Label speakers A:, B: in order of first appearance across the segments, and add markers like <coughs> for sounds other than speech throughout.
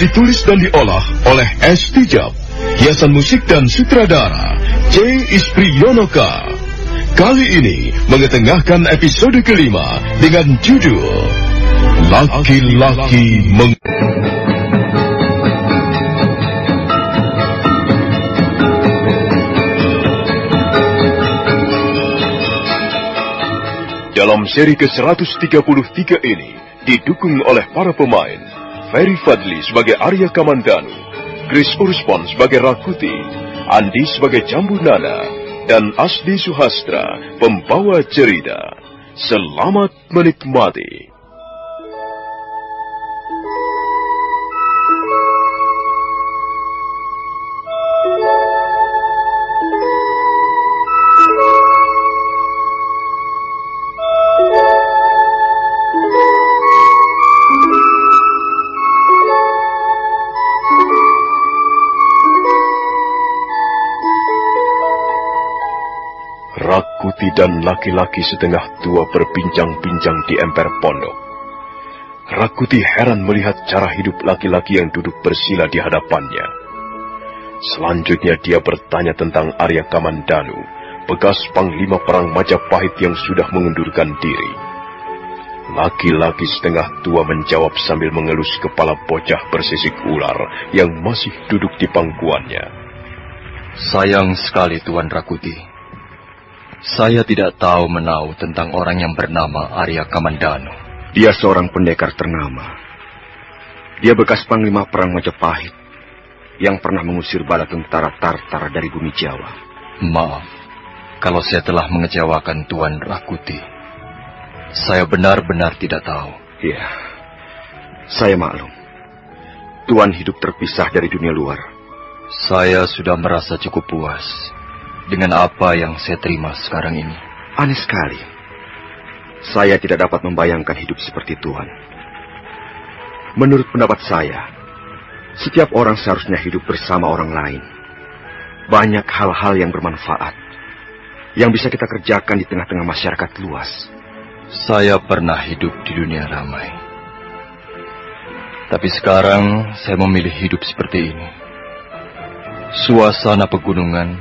A: Ditulis dan diolah oleh S. Tijab. Hiasan musik dan sutradara J. Ispriyonoka. Kali ini mengetengahkan episode kelima dengan judul Laki-laki meng... Dalam seri ke-133 ini didukung oleh para pemain Ferry Fadli sebagai Arya Kamandanu, Chris Urspon sebagai Rakuti, Andi sebagai Jambu Nana, dan Asdi Suhastra, pembawa cerita. Selamat menikmati. Rakuti dan laki-laki setengah tua berbincang-bincang di emper pondok. Rakuti heran melihat cara hidup laki-laki yang duduk bersila di hadapannya. Selanjutnya dia bertanya tentang Arya Kamandanu, bekas panglima perang Majapahit yang sudah mengundurkan diri. Laki-laki setengah tua menjawab sambil mengelus kepala bocah bersisik ular yang masih duduk di pangkuannya.
B: Sayang sekali Tuan Rakuti. Saya tidak tahu menau tentang orang yang bernama Arya Kamandanu.
C: Dia seorang pendekar ternama. Dia bekas panglima perang Majapahit yang pernah mengusir bala tentara Tartar dari bumi Jawa.
B: Maaf, kalau saya telah mengecewakan Tuan Rakuti. Saya benar-benar tidak tahu.
C: Iya, saya maklum. Tuan hidup terpisah dari dunia luar.
B: Saya sudah merasa cukup puas dengan apa yang saya terima sekarang ini.
C: Aneh sekali. Saya tidak dapat membayangkan hidup seperti Tuhan. Menurut pendapat saya, Setiap orang seharusnya hidup bersama orang lain. Banyak hal-hal yang bermanfaat yang bisa kita kerjakan di tengah-tengah masyarakat luas.
B: Saya pernah hidup di dunia ramai. Tapi sekarang saya memilih hidup seperti ini. Suasana pegunungan,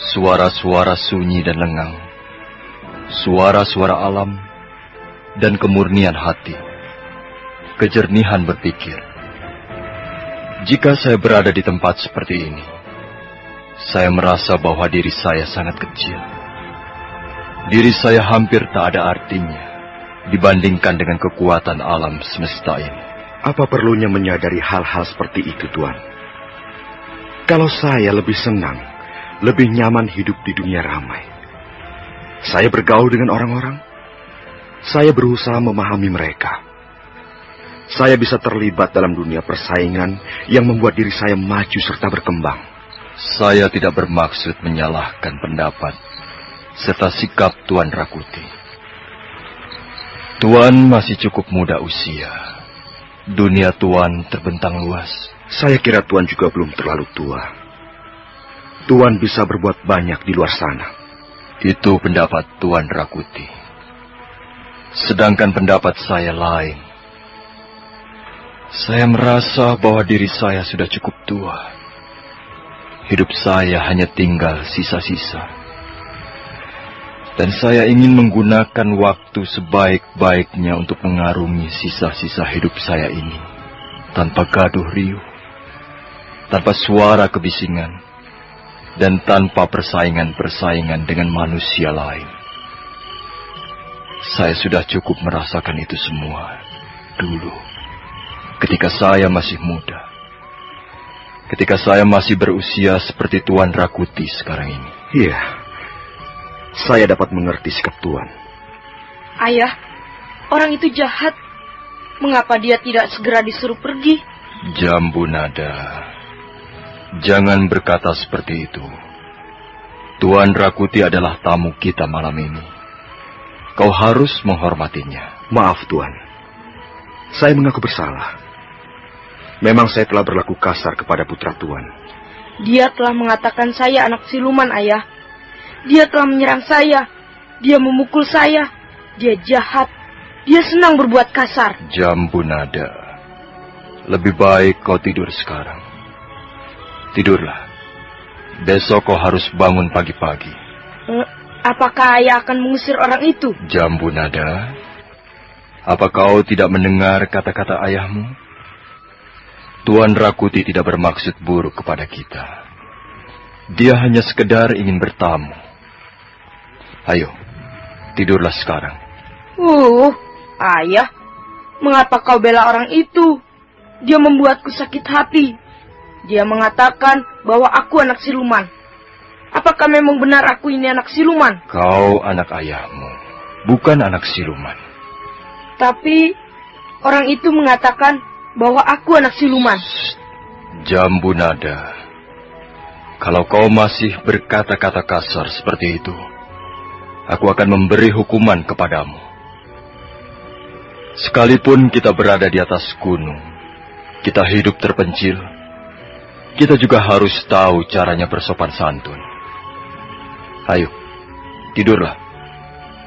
B: suara-suara sunyi dan lengang, suara-suara alam, dan kemurnian hati, kejernihan berpikir. Jika saya berada di tempat seperti ini, saya merasa bahwa diri saya sangat kecil. Diri saya hampir tak ada artinya dibandingkan dengan kekuatan alam semesta ini.
C: Apa perlunya menyadari hal-hal seperti itu, Tuan? Kalau saya lebih senang, lebih nyaman hidup di dunia ramai. Saya bergaul dengan orang-orang. Saya berusaha memahami mereka. Saya bisa terlibat dalam dunia persaingan yang membuat diri saya maju serta berkembang.
B: Saya tidak bermaksud menyalahkan pendapat serta sikap Tuan Rakuti. Tuan masih cukup muda usia. Dunia Tuan terbentang luas.
C: Saya kira Tuan juga belum terlalu tua. Tuan bisa berbuat banyak di luar sana.
B: Itu pendapat Tuan Rakuti. Sedangkan pendapat saya lain. Saya merasa bahwa diri saya sudah cukup tua. Hidup saya hanya tinggal sisa-sisa. Dan saya ingin menggunakan waktu sebaik-baiknya untuk mengarungi sisa-sisa hidup saya ini. Tanpa gaduh riuh, tanpa suara kebisingan, dan tanpa persaingan-persaingan dengan manusia lain. Saya sudah cukup merasakan itu semua dulu, ketika saya masih muda. Ketika saya masih berusia seperti Tuan Rakuti sekarang ini.
C: Iya, saya dapat mengerti sikap Tuan.
D: Ayah, orang itu jahat. Mengapa dia tidak segera disuruh pergi?
B: Jambu nada. Jangan berkata seperti itu. Tuan Rakuti adalah tamu kita malam ini. Kau harus menghormatinya.
C: Maaf, Tuan. Saya mengaku bersalah. Memang saya telah berlaku kasar kepada putra Tuan.
D: Dia telah mengatakan saya anak siluman, ayah. Dia telah menyerang saya. Dia memukul saya. Dia jahat. Dia senang berbuat kasar.
B: Jambu nada. Lebih baik kau tidur sekarang. Tidurlah. Besok kau harus bangun pagi-pagi.
D: Eh, apakah ayah akan mengusir orang itu?
B: Jambu nada. Apa kau tidak mendengar kata-kata ayahmu? Tuan Rakuti tidak bermaksud buruk kepada kita. Dia hanya sekedar ingin bertamu. Ayo, tidurlah sekarang.
D: Uh, ayah, mengapa kau bela orang itu? Dia membuatku sakit hati. Dia mengatakan bahwa aku anak siluman. Apakah memang benar aku ini anak siluman?
B: Kau anak ayahmu, bukan anak siluman.
D: Tapi orang itu mengatakan bahwa aku anak siluman.
B: Jambu nada. Kalau kau masih berkata-kata kasar seperti itu, aku akan memberi hukuman kepadamu. Sekalipun kita berada di atas gunung, kita hidup terpencil, kita juga harus tahu caranya bersopan santun. Ayo, tidurlah.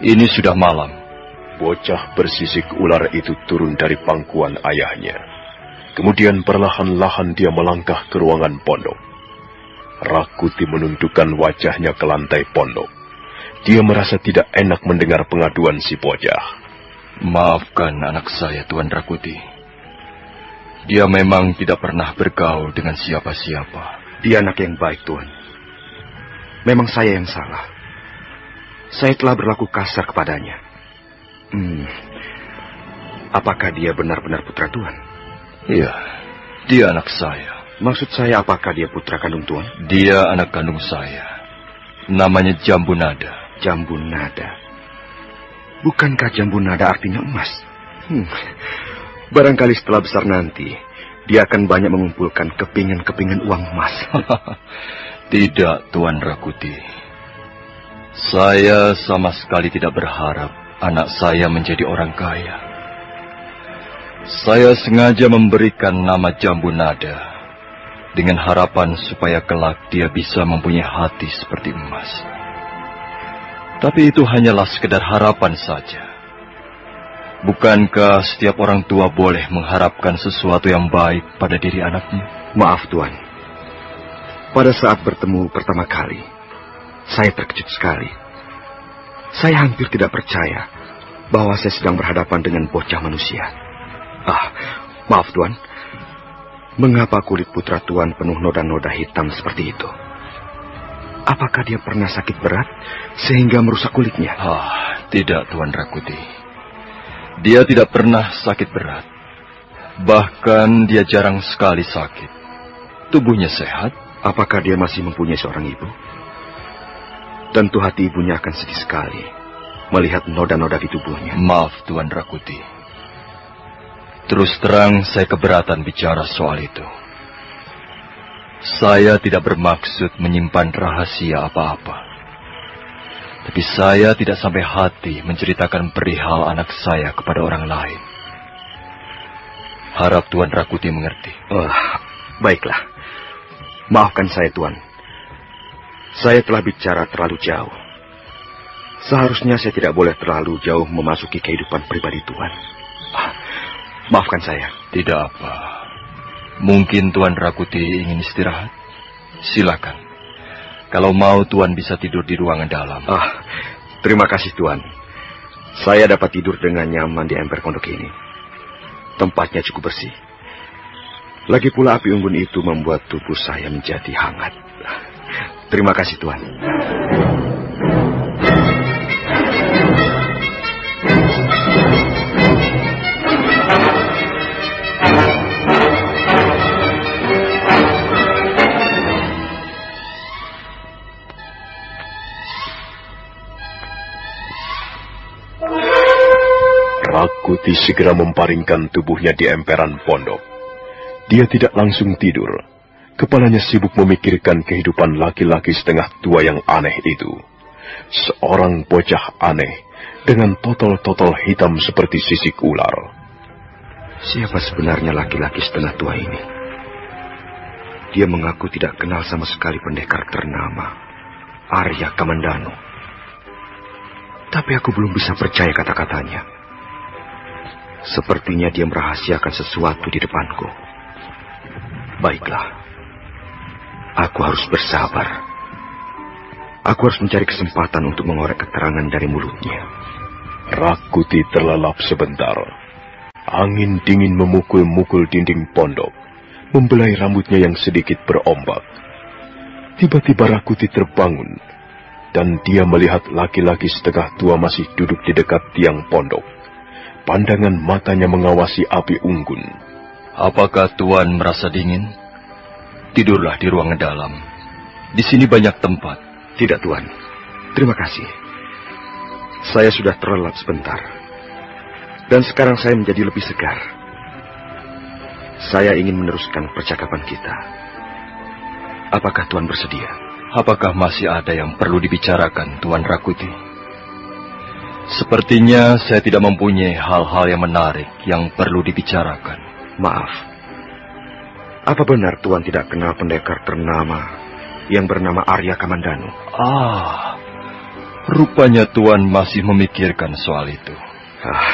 B: Ini sudah malam.
A: Bocah bersisik ular itu turun dari pangkuan ayahnya. Kemudian perlahan-lahan dia melangkah ke ruangan pondok. Rakuti menundukkan wajahnya ke lantai pondok. Dia merasa tidak enak mendengar pengaduan si bocah.
B: Maafkan anak saya, Tuan Rakuti. Dia memang tidak pernah bergaul dengan siapa-siapa.
C: Dia anak yang baik, Tuan. Memang saya yang salah. Saya telah berlaku kasar kepadanya. Hmm. Apakah dia benar-benar putra Tuan?
B: Iya, dia anak saya.
C: Maksud saya apakah dia putra kandung Tuan?
B: Dia anak kandung saya. Namanya Jambu Nada.
C: Jambu Nada. Bukankah jambu nada artinya emas? Hmm. Barangkali setelah besar nanti, dia akan banyak mengumpulkan kepingan-kepingan uang emas. <laughs>
B: tidak, Tuan Rakuti. Saya sama sekali tidak berharap anak saya menjadi orang kaya. Saya sengaja memberikan nama Jambu Nada dengan harapan supaya kelak dia bisa mempunyai hati seperti emas. Tapi itu hanyalah sekedar harapan saja. Bukankah setiap orang tua boleh mengharapkan sesuatu yang baik pada diri anaknya?
C: Maaf, Tuan. Pada saat bertemu pertama kali, saya terkejut sekali. Saya hampir tidak percaya bahwa saya sedang berhadapan dengan bocah manusia. Ah, maaf Tuan. Mengapa kulit putra Tuan penuh noda-noda hitam seperti itu? Apakah dia pernah sakit berat sehingga merusak kulitnya?
B: Ah, tidak Tuan Rakuti. Dia tidak pernah sakit berat. Bahkan dia jarang sekali sakit. Tubuhnya sehat.
C: Apakah dia masih mempunyai seorang ibu? Tentu hati ibunya akan sedih sekali melihat noda-noda di tubuhnya.
B: Maaf Tuan Rakuti. Terus terang saya keberatan bicara soal itu. Saya tidak bermaksud menyimpan rahasia apa-apa. Tapi saya tidak sampai hati menceritakan perihal anak saya kepada orang lain. Harap Tuan Rakuti mengerti.
C: Oh, baiklah. Maafkan saya, Tuan. Saya telah bicara terlalu jauh. Seharusnya saya tidak boleh terlalu jauh memasuki kehidupan pribadi Tuan. Ah, maafkan saya.
B: Tidak apa. Mungkin Tuan Rakuti ingin istirahat. Silakan. Kalau mau Tuan bisa tidur di ruangan dalam.
C: Ah, terima kasih Tuan. Saya dapat tidur dengan nyaman di emper pondok ini. Tempatnya cukup bersih. Lagi pula api unggun itu membuat tubuh saya menjadi hangat. Terima kasih Tuan.
A: Rakuti segera memparingkan tubuhnya di emperan pondok. Dia tidak langsung tidur. Kepalanya sibuk memikirkan kehidupan laki-laki setengah tua yang aneh itu. Seorang bocah aneh dengan totol-totol hitam seperti sisik ular.
C: Siapa sebenarnya laki-laki setengah tua ini? Dia mengaku tidak kenal sama sekali pendekar ternama, Arya Kamandano. Tapi aku belum bisa percaya kata-katanya. Sepertinya dia merahasiakan sesuatu di depanku. Baiklah. Aku harus bersabar. Aku harus mencari kesempatan untuk mengorek keterangan dari mulutnya.
A: Rakuti terlelap sebentar. Angin dingin memukul-mukul dinding pondok, membelai rambutnya yang sedikit berombak. Tiba-tiba Rakuti terbangun, dan dia melihat laki-laki setengah tua masih duduk di dekat tiang pondok. Pandangan matanya mengawasi api unggun.
B: Apakah Tuan merasa dingin? Tidurlah di ruangan dalam. Di sini banyak tempat.
C: Tidak, Tuan. Terima kasih. Saya sudah terlelap sebentar. Dan sekarang saya menjadi lebih segar. Saya ingin meneruskan percakapan kita. Apakah Tuan bersedia?
B: Apakah masih ada yang perlu dibicarakan, Tuan Rakuti? Sepertinya saya tidak mempunyai hal-hal yang menarik yang perlu dibicarakan.
C: Maaf. Apa benar Tuan tidak kenal pendekar ternama yang bernama Arya Kamandanu?
B: Ah, rupanya Tuan masih memikirkan soal itu.
C: Ah,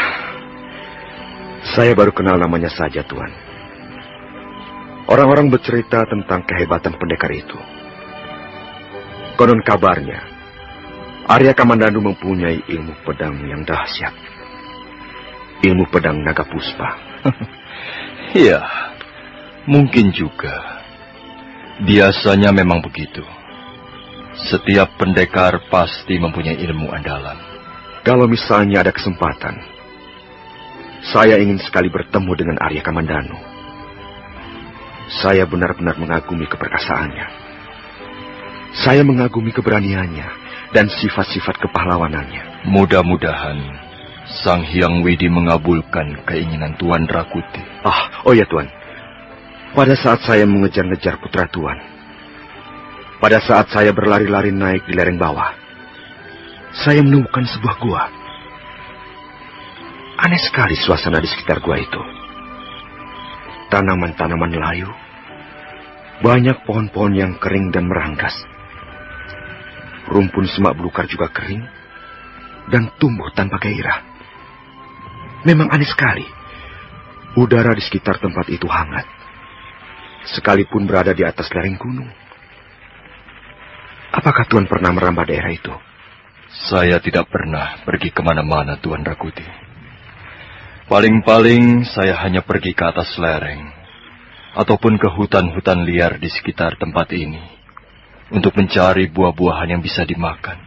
C: saya baru kenal namanya saja, Tuan. Orang-orang bercerita tentang kehebatan pendekar itu. Konon kabarnya, Arya Kamandanu mempunyai ilmu pedang yang dahsyat. Ilmu pedang naga puspa. <laughs>
B: Iya, mungkin juga. Biasanya memang begitu. Setiap pendekar pasti mempunyai ilmu andalan.
C: Kalau misalnya ada kesempatan, saya ingin sekali bertemu dengan Arya Kamandanu. Saya benar-benar mengagumi keperkasaannya. Saya mengagumi keberaniannya dan sifat-sifat kepahlawanannya.
B: Mudah-mudahan Sang Hyang Widi mengabulkan keinginan Tuan Rakuti.
C: Ah, oh ya Tuan. Pada saat saya mengejar-ngejar putra Tuan, pada saat saya berlari-lari naik di lereng bawah, saya menemukan sebuah gua. Aneh sekali suasana di sekitar gua itu. tanaman-tanaman layu, banyak pohon-pohon yang kering dan meranggas. Rumpun semak belukar juga kering dan tumbuh tanpa gairah. Memang aneh sekali. Udara di sekitar tempat itu hangat. Sekalipun berada di atas lereng gunung. Apakah Tuan pernah merambah daerah itu?
B: Saya tidak pernah pergi ke mana-mana, Tuan Rakuti. Paling-paling saya hanya pergi ke atas lereng, ataupun ke hutan-hutan liar di sekitar tempat ini, untuk mencari buah-buahan yang bisa dimakan.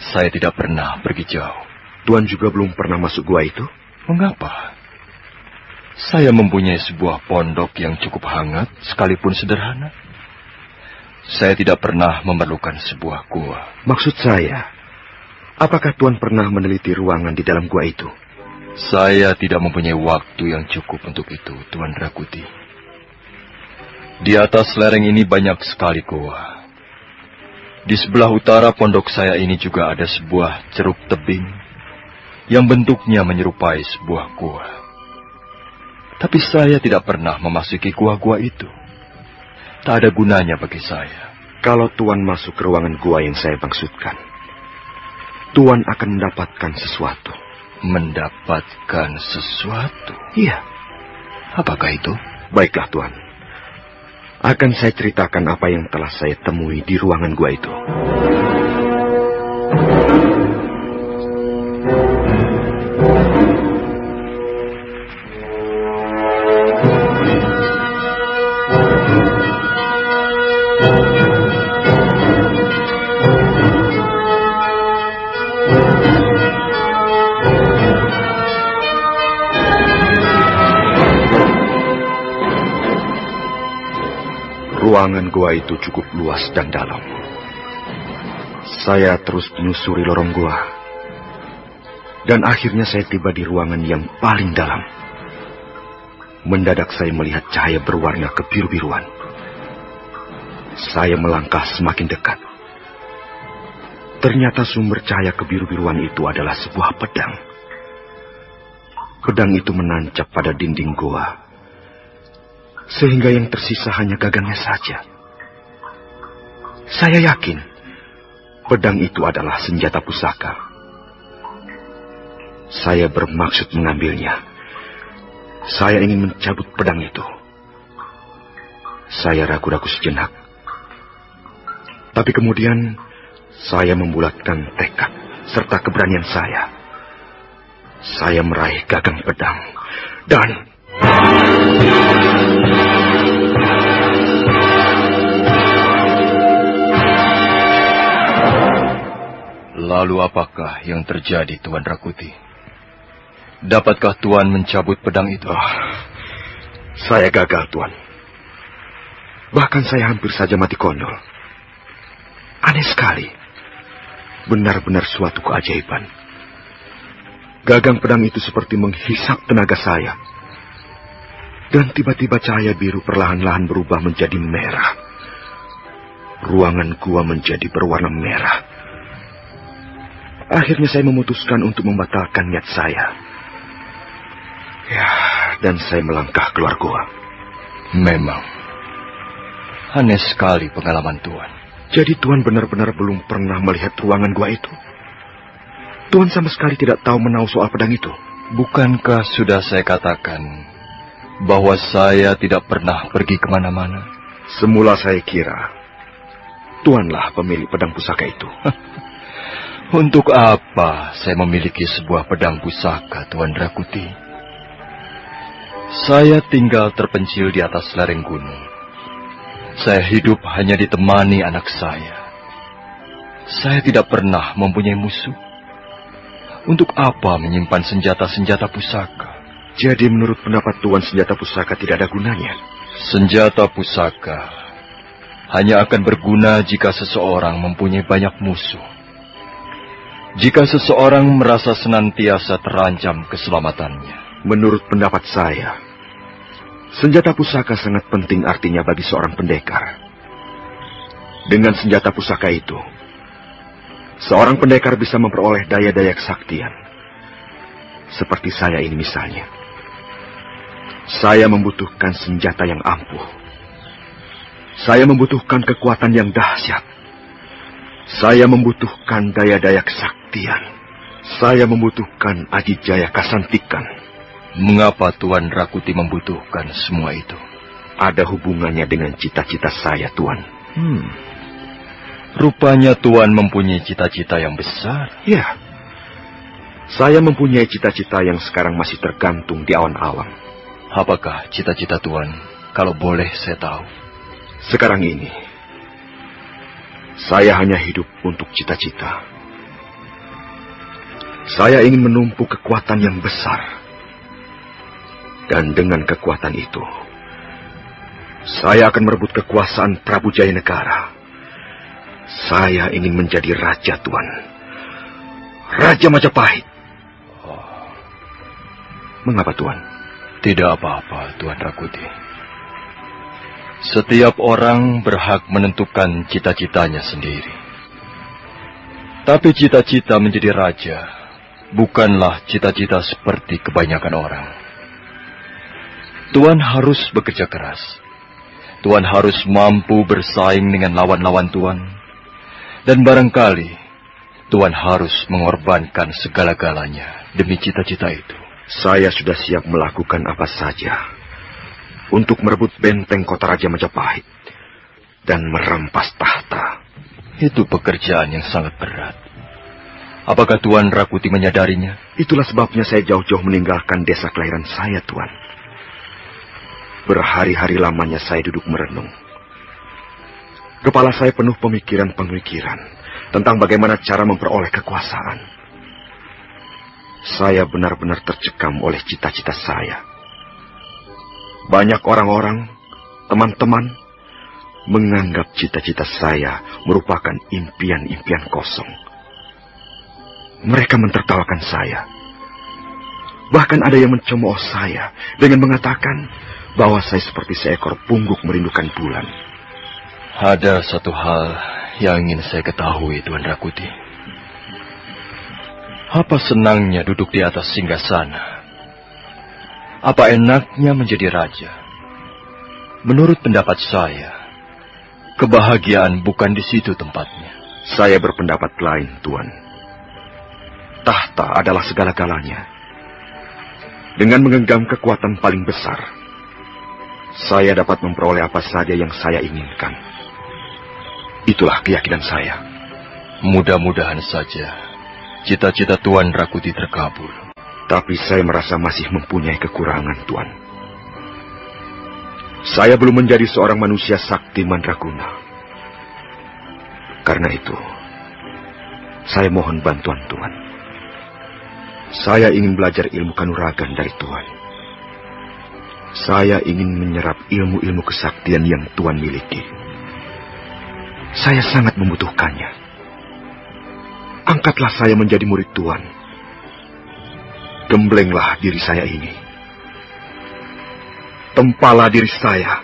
B: Saya tidak pernah pergi jauh.
C: Tuan juga belum pernah masuk gua itu?
B: Mengapa? Saya mempunyai sebuah pondok yang cukup hangat, sekalipun sederhana. Saya tidak pernah memerlukan sebuah gua.
C: Maksud saya, apakah Tuan pernah meneliti ruangan di dalam gua itu?
B: Saya tidak mempunyai waktu yang cukup untuk itu, Tuan Rakuti. Di atas lereng ini banyak sekali gua. Di sebelah utara pondok saya ini juga ada sebuah ceruk tebing yang bentuknya menyerupai sebuah gua. Tapi saya tidak pernah memasuki gua-gua itu. Tak ada gunanya bagi saya.
C: Kalau Tuan masuk ke ruangan gua yang saya maksudkan, Tuan akan mendapatkan sesuatu.
B: Mendapatkan sesuatu?
C: Iya.
B: Apakah itu?
C: Baiklah, Tuan. Akan saya ceritakan apa yang telah saya temui di ruangan gua itu. Ruangan gua itu cukup luas dan dalam. Saya terus menyusuri lorong gua. Dan akhirnya saya tiba di ruangan yang paling dalam. Mendadak saya melihat cahaya berwarna kebiru-biruan. Saya melangkah semakin dekat. Ternyata sumber cahaya kebiru-biruan itu adalah sebuah pedang. Pedang itu menancap pada dinding gua sehingga yang tersisa hanya gagangnya saja. Saya yakin pedang itu adalah senjata pusaka. Saya bermaksud mengambilnya. Saya ingin mencabut pedang itu. Saya ragu-ragu sejenak. Tapi kemudian saya membulatkan tekad serta keberanian saya. Saya meraih gagang pedang dan
B: Lalu apakah yang terjadi, Tuan Rakuti? Dapatkah Tuan mencabut pedang itu?
C: Oh, saya gagal, Tuan. Bahkan saya hampir saja mati konyol. Aneh sekali. Benar-benar suatu keajaiban. Gagang pedang itu seperti menghisap tenaga saya. Dan tiba-tiba cahaya biru perlahan-lahan berubah menjadi merah. Ruangan gua menjadi berwarna merah. Akhirnya saya memutuskan untuk membatalkan niat saya. Ya, dan saya melangkah keluar gua.
B: Memang. Aneh sekali pengalaman Tuan.
C: Jadi Tuan benar-benar belum pernah melihat ruangan gua itu? Tuan sama sekali tidak tahu menau soal pedang itu?
B: Bukankah sudah saya katakan bahwa saya tidak pernah pergi ke mana-mana?
C: Semula saya kira Tuanlah pemilik pedang pusaka itu. <laughs>
B: Untuk apa saya memiliki sebuah pedang pusaka, Tuan Rakuti? Saya tinggal terpencil di atas lereng gunung. Saya hidup hanya ditemani anak saya. Saya tidak pernah mempunyai musuh. Untuk apa menyimpan senjata-senjata pusaka?
C: Jadi menurut pendapat Tuan senjata pusaka tidak ada gunanya?
B: Senjata pusaka hanya akan berguna jika seseorang mempunyai banyak musuh. Jika seseorang merasa senantiasa terancam keselamatannya.
C: Menurut pendapat saya, senjata pusaka sangat penting artinya bagi seorang pendekar. Dengan senjata pusaka itu, seorang pendekar bisa memperoleh daya-daya kesaktian. Seperti saya ini misalnya. Saya membutuhkan senjata yang ampuh. Saya membutuhkan kekuatan yang dahsyat. Saya membutuhkan daya-daya kesaktian. Saya membutuhkan adijaya kasantikan.
B: Mengapa Tuan Rakuti membutuhkan semua itu?
C: Ada hubungannya dengan cita-cita saya, Tuan.
B: Hmm. Rupanya Tuan mempunyai cita-cita yang besar.
C: Ya. Saya mempunyai cita-cita yang sekarang masih tergantung di awan-awan.
B: Apakah cita-cita Tuan? Kalau boleh saya tahu.
C: Sekarang ini, saya hanya hidup untuk cita-cita. Saya ingin menumpuk kekuatan yang besar. Dan dengan kekuatan itu, saya akan merebut kekuasaan Prabu Jaya Negara. Saya ingin menjadi raja, Tuan. Raja Majapahit. Mengapa, Tuan?
B: Tidak apa-apa, Tuan Rakuti. Setiap orang berhak menentukan cita-citanya sendiri. Tapi cita-cita menjadi raja bukanlah cita-cita seperti kebanyakan orang. Tuan harus bekerja keras. Tuan harus mampu bersaing dengan lawan-lawan Tuan. Dan barangkali Tuan harus mengorbankan segala-galanya demi cita-cita itu.
C: Saya sudah siap melakukan apa saja untuk merebut benteng kota Raja Majapahit dan merampas tahta.
B: Itu pekerjaan yang sangat berat. Apakah Tuan Rakuti menyadarinya?
C: Itulah sebabnya saya jauh-jauh meninggalkan desa kelahiran saya, Tuan. Berhari-hari lamanya saya duduk merenung. Kepala saya penuh pemikiran-pemikiran tentang bagaimana cara memperoleh kekuasaan. Saya benar-benar tercekam oleh cita-cita saya. Banyak orang-orang, teman-teman, menganggap cita-cita saya merupakan impian-impian kosong. Mereka mentertawakan saya. Bahkan ada yang mencemooh saya dengan mengatakan bahwa saya seperti seekor pungguk merindukan bulan.
B: Ada satu hal yang ingin saya ketahui, Tuan Rakuti. Apa senangnya duduk di atas singgasana? Apa enaknya menjadi raja? Menurut pendapat saya, kebahagiaan bukan di situ tempatnya.
C: Saya berpendapat lain, Tuan. Tahta adalah segala-galanya. Dengan menggenggam kekuatan paling besar, saya dapat memperoleh apa saja yang saya inginkan. Itulah keyakinan saya.
B: Mudah-mudahan saja Cita-cita Tuan Rakuti terkabul.
C: Tapi saya merasa masih mempunyai kekurangan, Tuan. Saya belum menjadi seorang manusia sakti mandraguna. Karena itu, saya mohon bantuan Tuan. Saya ingin belajar ilmu kanuragan dari Tuan. Saya ingin menyerap ilmu-ilmu kesaktian yang Tuan miliki. Saya sangat membutuhkannya. Angkatlah saya menjadi murid Tuhan. Gemblenglah diri saya ini. Tempalah diri saya.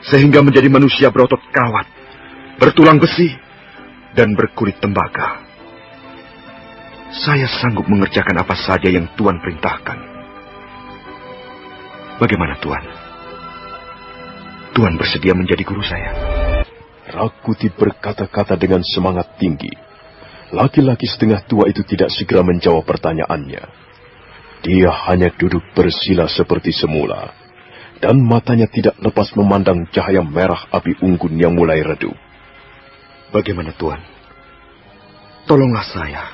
C: Sehingga menjadi manusia berotot kawat, bertulang besi, dan berkulit tembaga. Saya sanggup mengerjakan apa saja yang Tuhan perintahkan. Bagaimana Tuhan? Tuhan bersedia menjadi guru saya.
A: Rakuti berkata-kata dengan semangat tinggi. Laki-laki setengah tua itu tidak segera menjawab pertanyaannya. Dia hanya duduk bersila seperti semula, dan matanya tidak lepas memandang cahaya merah api unggun yang mulai redup.
C: Bagaimana Tuan? Tolonglah saya.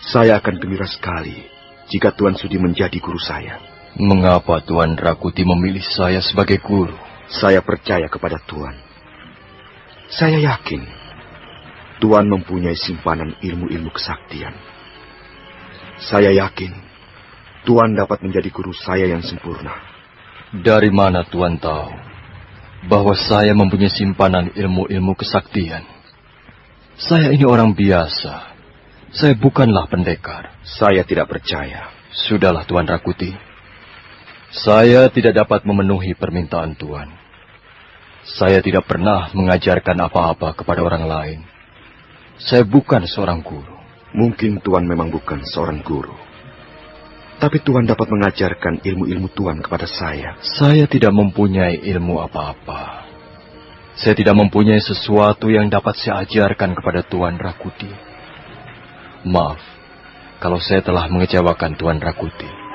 C: Saya akan gembira sekali jika Tuan sudi menjadi guru saya.
B: Mengapa Tuan Rakuti memilih saya sebagai guru?
C: Saya percaya kepada Tuan. Saya yakin Tuan mempunyai simpanan ilmu-ilmu kesaktian. Saya yakin Tuan dapat menjadi guru saya yang sempurna.
B: Dari mana Tuan tahu bahwa saya mempunyai simpanan ilmu-ilmu kesaktian? Saya ini orang biasa. Saya bukanlah pendekar.
C: Saya tidak percaya.
B: Sudahlah Tuan Rakuti. Saya tidak dapat memenuhi permintaan Tuan. Saya tidak pernah mengajarkan apa-apa kepada orang lain. Saya bukan seorang guru.
C: Mungkin Tuan memang bukan seorang guru. Tapi Tuhan dapat mengajarkan ilmu-ilmu Tuhan kepada saya.
B: Saya tidak mempunyai ilmu apa-apa. Saya tidak mempunyai sesuatu yang dapat saya ajarkan kepada Tuan Rakuti. Maaf, kalau saya telah mengecewakan Tuan Rakuti.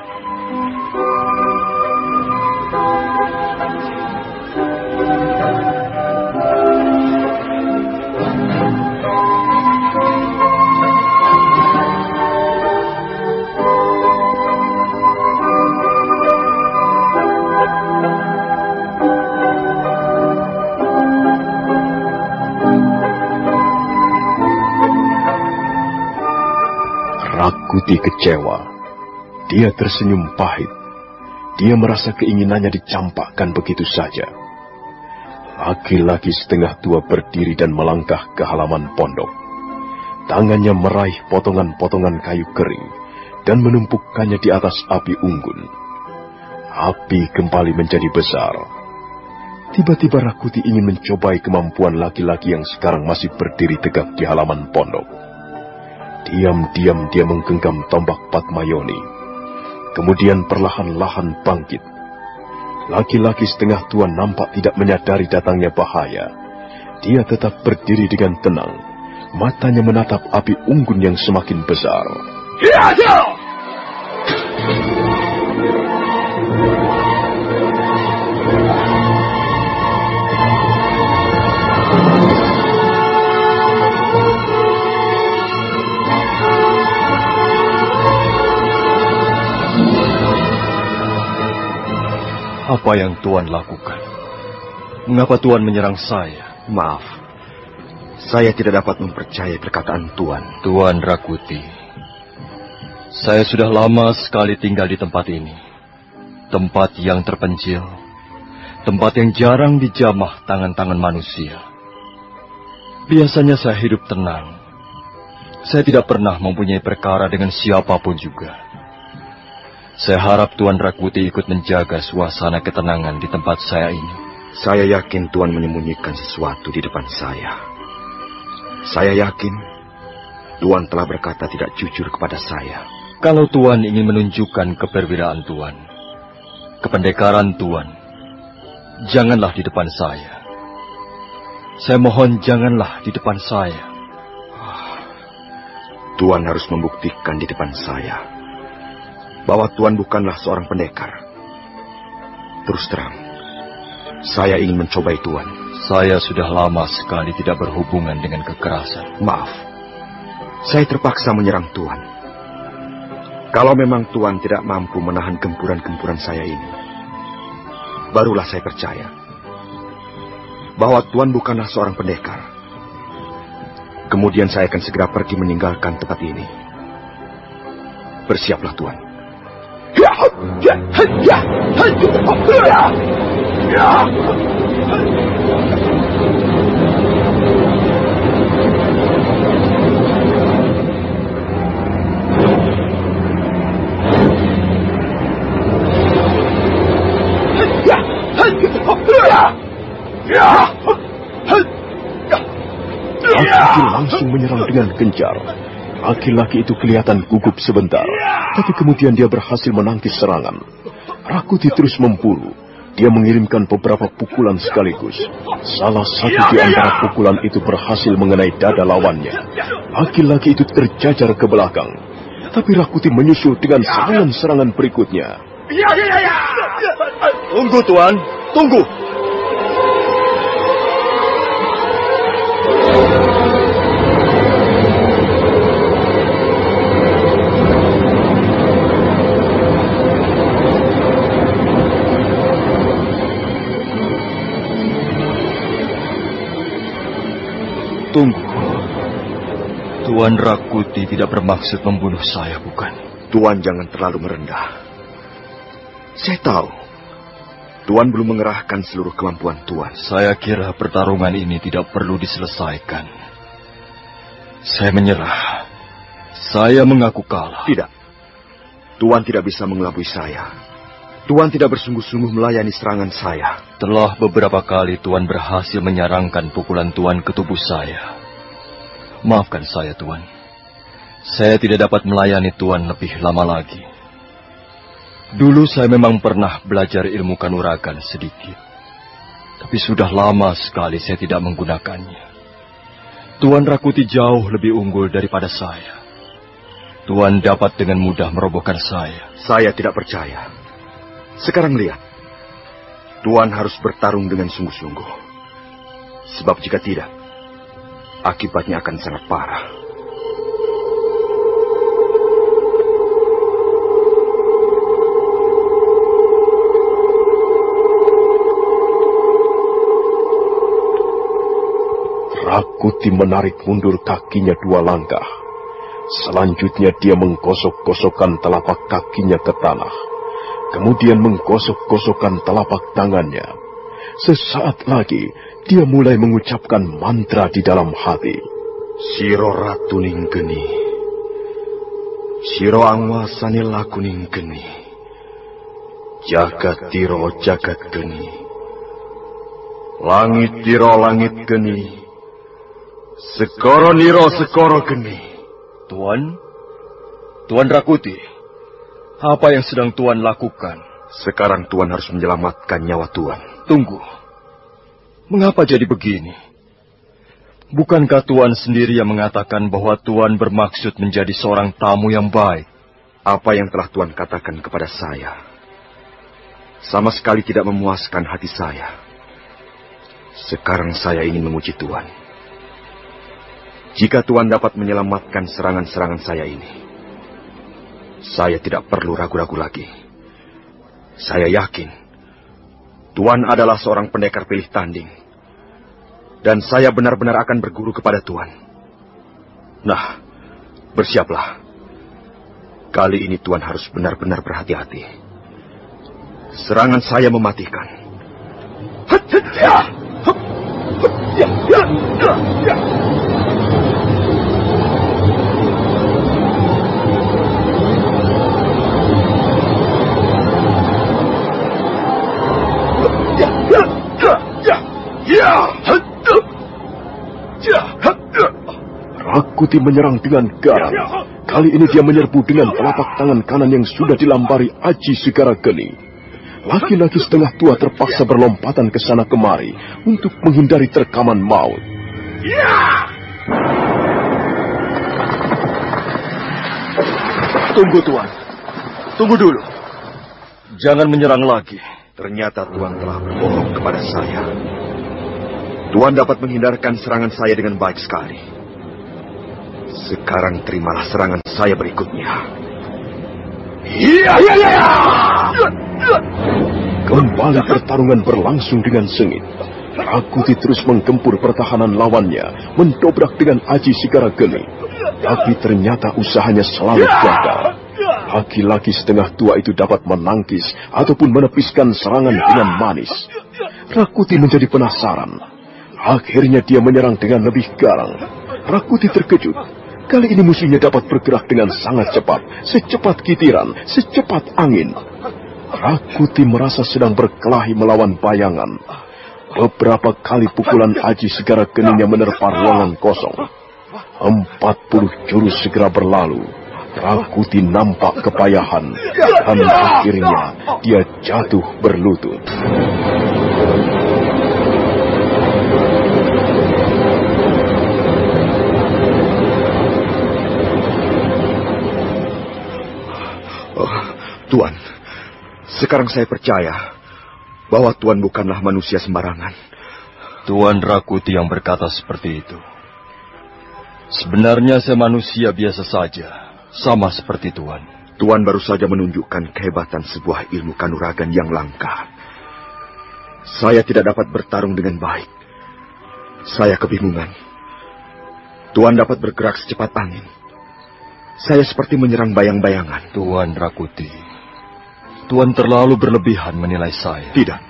A: Rakuti kecewa. Dia tersenyum pahit. Dia merasa keinginannya dicampakkan begitu saja. Laki-laki setengah tua berdiri dan melangkah ke halaman pondok. Tangannya meraih potongan-potongan kayu kering dan menumpukannya di atas api unggun. Api kembali menjadi besar. Tiba-tiba Rakuti ingin mencobai kemampuan laki-laki yang sekarang masih berdiri tegak di halaman pondok. Diam-diam dia menggenggam tombak Patmayoni. Kemudian perlahan-lahan bangkit. Laki-laki setengah tua nampak tidak menyadari datangnya bahaya. Dia tetap berdiri dengan tenang. Matanya menatap api unggun yang semakin besar.
B: Apa yang Tuan lakukan? Mengapa Tuan menyerang saya?
C: Maaf, saya tidak dapat mempercayai perkataan Tuan.
B: Tuan Rakuti, saya sudah lama sekali tinggal di tempat ini. Tempat yang terpencil, tempat yang jarang dijamah tangan-tangan manusia. Biasanya saya hidup tenang. Saya tidak pernah mempunyai perkara dengan siapa pun juga. Saya harap Tuan Rakuti ikut menjaga suasana ketenangan di tempat saya ini.
C: Saya yakin Tuan menyembunyikan sesuatu di depan saya. Saya yakin Tuan telah berkata tidak jujur kepada saya.
B: Kalau Tuan ingin menunjukkan keperwiraan Tuan, kependekaran Tuan, janganlah di depan saya. Saya mohon janganlah di depan saya.
C: Tuan harus membuktikan di depan saya bahwa Tuan bukanlah seorang pendekar. Terus terang, saya ingin mencobai Tuan.
B: Saya sudah lama sekali tidak berhubungan dengan kekerasan.
C: Maaf, saya terpaksa menyerang Tuan. Kalau memang Tuan tidak mampu menahan gempuran-gempuran saya ini, barulah saya percaya bahwa Tuan bukanlah seorang pendekar. Kemudian saya akan segera pergi meninggalkan tempat ini. Bersiaplah Tuan.
A: Rakuti langsung menyerang dengan gencar. Laki-laki itu kelihatan gugup sebentar, tapi kemudian dia berhasil menangkis serangan. Rakuti terus memburu. Dia mengirimkan beberapa pukulan sekaligus. Salah satu di antara pukulan itu berhasil mengenai dada lawannya. Laki-laki itu terjajar ke belakang. Tapi Rakuti menyusul dengan serangan-serangan berikutnya.
B: Tunggu, Tuan. Tunggu. Tunggu. Tuan Rakuti tidak bermaksud membunuh saya, bukan?
C: Tuan jangan terlalu merendah. Saya tahu. Tuan belum mengerahkan seluruh kemampuan Tuan.
B: Saya kira pertarungan ini tidak perlu diselesaikan. Saya menyerah. Saya mengaku kalah.
C: Tidak. Tuan tidak bisa mengelabui saya. Tuan tidak bersungguh-sungguh melayani serangan saya.
B: Telah beberapa kali Tuan berhasil menyarangkan pukulan Tuan ke tubuh saya. Maafkan saya, Tuan. Saya tidak dapat melayani Tuan lebih lama lagi. Dulu saya memang pernah belajar ilmu kanuragan sedikit. Tapi sudah lama sekali saya tidak menggunakannya. Tuan Rakuti jauh lebih unggul daripada saya. Tuan dapat dengan mudah merobohkan saya.
C: Saya tidak percaya. Sekarang lihat. Tuan harus bertarung dengan sungguh-sungguh. Sebab jika tidak, akibatnya akan sangat parah.
A: Rakuti menarik mundur kakinya dua langkah. Selanjutnya dia menggosok-gosokkan telapak kakinya ke tanah. Kemudian menggosok-gosokkan telapak tangannya. Sesaat lagi, dia mulai mengucapkan mantra di dalam hati.
C: Siro ratuning geni. Siro angwasani lakuning geni. Jagat tiro jagat geni. Langit tiro langit geni. Sekoro niro sekoro geni.
B: Tuan, Tuan Rakuti, apa yang sedang Tuan lakukan?
C: Sekarang Tuan harus menyelamatkan nyawa Tuan.
B: Tunggu, mengapa jadi begini? Bukankah Tuan sendiri yang mengatakan bahwa Tuan bermaksud menjadi seorang tamu yang baik?
C: Apa yang telah Tuan katakan kepada saya sama sekali tidak memuaskan hati saya. Sekarang saya ingin memuji Tuan. Jika Tuan dapat menyelamatkan serangan-serangan saya ini, saya tidak perlu ragu-ragu lagi. Saya yakin Tuan adalah seorang pendekar pilih tanding, dan saya benar-benar akan berguru kepada Tuan. Nah, bersiaplah. Kali ini Tuan harus benar-benar berhati-hati. Serangan saya mematikan.
A: Rakuti menyerang dengan garang. Kali ini dia menyerbu dengan telapak tangan kanan yang sudah dilambari Aji Segara Geni. Laki-laki setengah tua terpaksa berlompatan ke sana kemari untuk menghindari terkaman maut.
B: Tunggu Tuan, tunggu dulu. Jangan menyerang lagi.
C: Ternyata Tuan telah berbohong kepada saya. Tuan dapat menghindarkan serangan saya dengan baik sekali. Sekarang terimalah serangan saya berikutnya. Iya, iya, iya.
A: Kembali pertarungan berlangsung dengan sengit. Rakuti terus menggempur pertahanan lawannya, mendobrak dengan Aji Sigara Geni. Tapi ternyata usahanya selalu gagal. Laki-laki setengah tua itu dapat menangkis ataupun menepiskan serangan dengan manis. Rakuti menjadi penasaran. Akhirnya dia menyerang dengan lebih garang. Rakuti terkejut. Kali ini musuhnya dapat bergerak dengan sangat cepat, secepat kitiran, secepat angin. Rakuti merasa sedang berkelahi melawan bayangan. Beberapa kali pukulan Aji segera keningnya menerpa ruangan kosong. Empat puluh jurus segera berlalu. Rakuti nampak kepayahan dan akhirnya dia jatuh berlutut.
C: Oh, Tuan, sekarang saya percaya bahwa Tuan bukanlah manusia sembarangan.
B: Tuan Rakuti yang berkata seperti itu. Sebenarnya saya manusia biasa saja, sama seperti Tuan.
C: Tuan baru saja menunjukkan kehebatan sebuah ilmu kanuragan yang langka. Saya tidak dapat bertarung dengan baik. Saya kebingungan. Tuan dapat bergerak secepat angin. Saya seperti menyerang bayang-bayangan.
B: Tuan Rakuti, Tuan terlalu berlebihan menilai saya.
C: Tidak.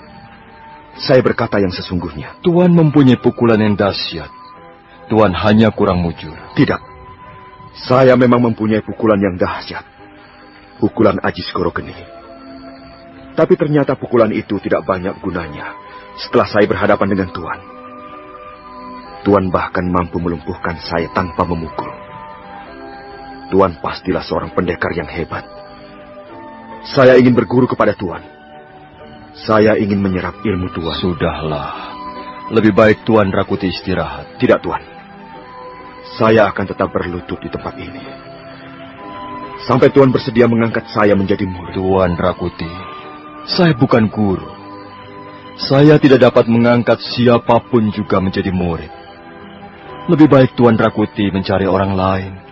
C: Saya berkata yang sesungguhnya.
B: Tuan mempunyai pukulan yang dahsyat. Tuan hanya kurang mujur.
C: Tidak. Saya memang mempunyai pukulan yang dahsyat. Pukulan Ajis Gorogeni. Tapi ternyata pukulan itu tidak banyak gunanya setelah saya berhadapan dengan Tuan. Tuan bahkan mampu melumpuhkan saya tanpa memukul. Tuan pastilah seorang pendekar yang hebat. Saya ingin berguru kepada Tuan. Saya ingin menyerap ilmu Tuan.
B: Sudahlah. Lebih baik Tuan Rakuti istirahat.
C: Tidak, Tuan. Saya akan tetap berlutut di tempat ini. Sampai Tuan bersedia mengangkat saya menjadi murid.
B: Tuan Rakuti, saya bukan guru. Saya tidak dapat mengangkat siapa pun juga menjadi murid. Lebih baik Tuan Rakuti mencari orang lain.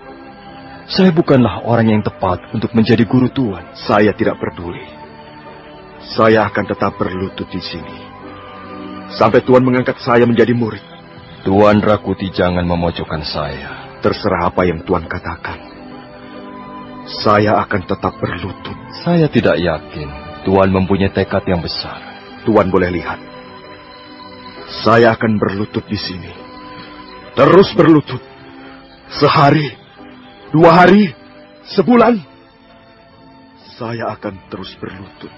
B: Saya bukanlah orang yang tepat untuk menjadi guru Tuan.
C: Saya tidak peduli. Saya akan tetap berlutut di sini. Sampai Tuan mengangkat saya menjadi murid.
B: Tuan Rakuti jangan memojokkan saya.
C: Terserah apa yang Tuan katakan. Saya akan tetap berlutut.
B: Saya tidak yakin Tuan mempunyai tekad yang besar.
C: Tuan boleh lihat. Saya akan berlutut di sini. Terus berlutut. Sehari, dua hari, sebulan. Saya akan terus berlutut.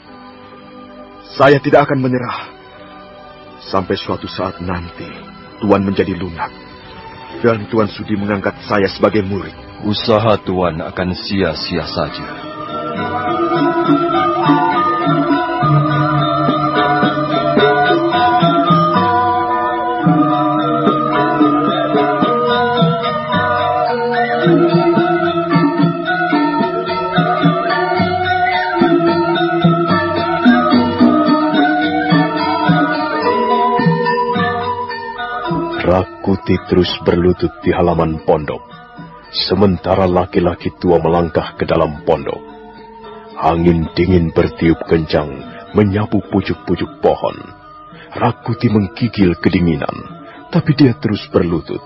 C: Saya tidak akan menyerah. Sampai suatu saat nanti, Tuan menjadi lunak. Dan Tuan sudi mengangkat saya sebagai murid.
B: Usaha Tuan akan sia-sia saja.
A: Rakuti terus berlutut di halaman pondok. Sementara laki-laki tua melangkah ke dalam pondok. Angin dingin bertiup kencang, menyapu pucuk-pucuk pohon. Rakuti menggigil kedinginan, tapi dia terus berlutut.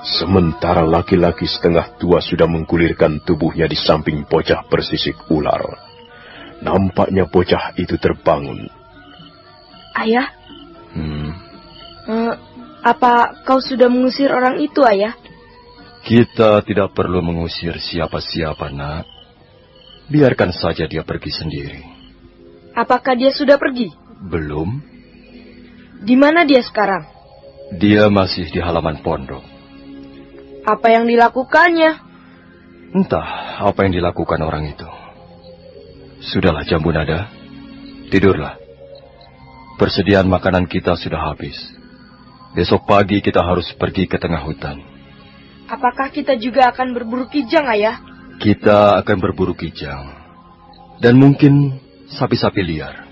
A: Sementara laki-laki setengah tua sudah menggulirkan tubuhnya di samping bocah bersisik ular. Nampaknya bocah itu terbangun.
D: Ayah,
B: Hmm,
D: eh, apa kau sudah mengusir orang itu, ayah?
B: kita tidak perlu mengusir siapa-siapa, nak. Biarkan saja dia pergi sendiri.
D: Apakah dia sudah pergi?
B: Belum,
D: Di mana dia sekarang?
B: dia masih di halaman pondok.
D: Apa yang dilakukannya?
B: Entah apa yang dilakukan orang itu. Sudahlah jambu nada, tidurlah. Persediaan makanan kita sudah habis. Besok pagi kita harus pergi ke tengah hutan.
D: Apakah kita juga akan berburu kijang, ayah?
B: Kita akan berburu kijang. Dan mungkin sapi-sapi liar.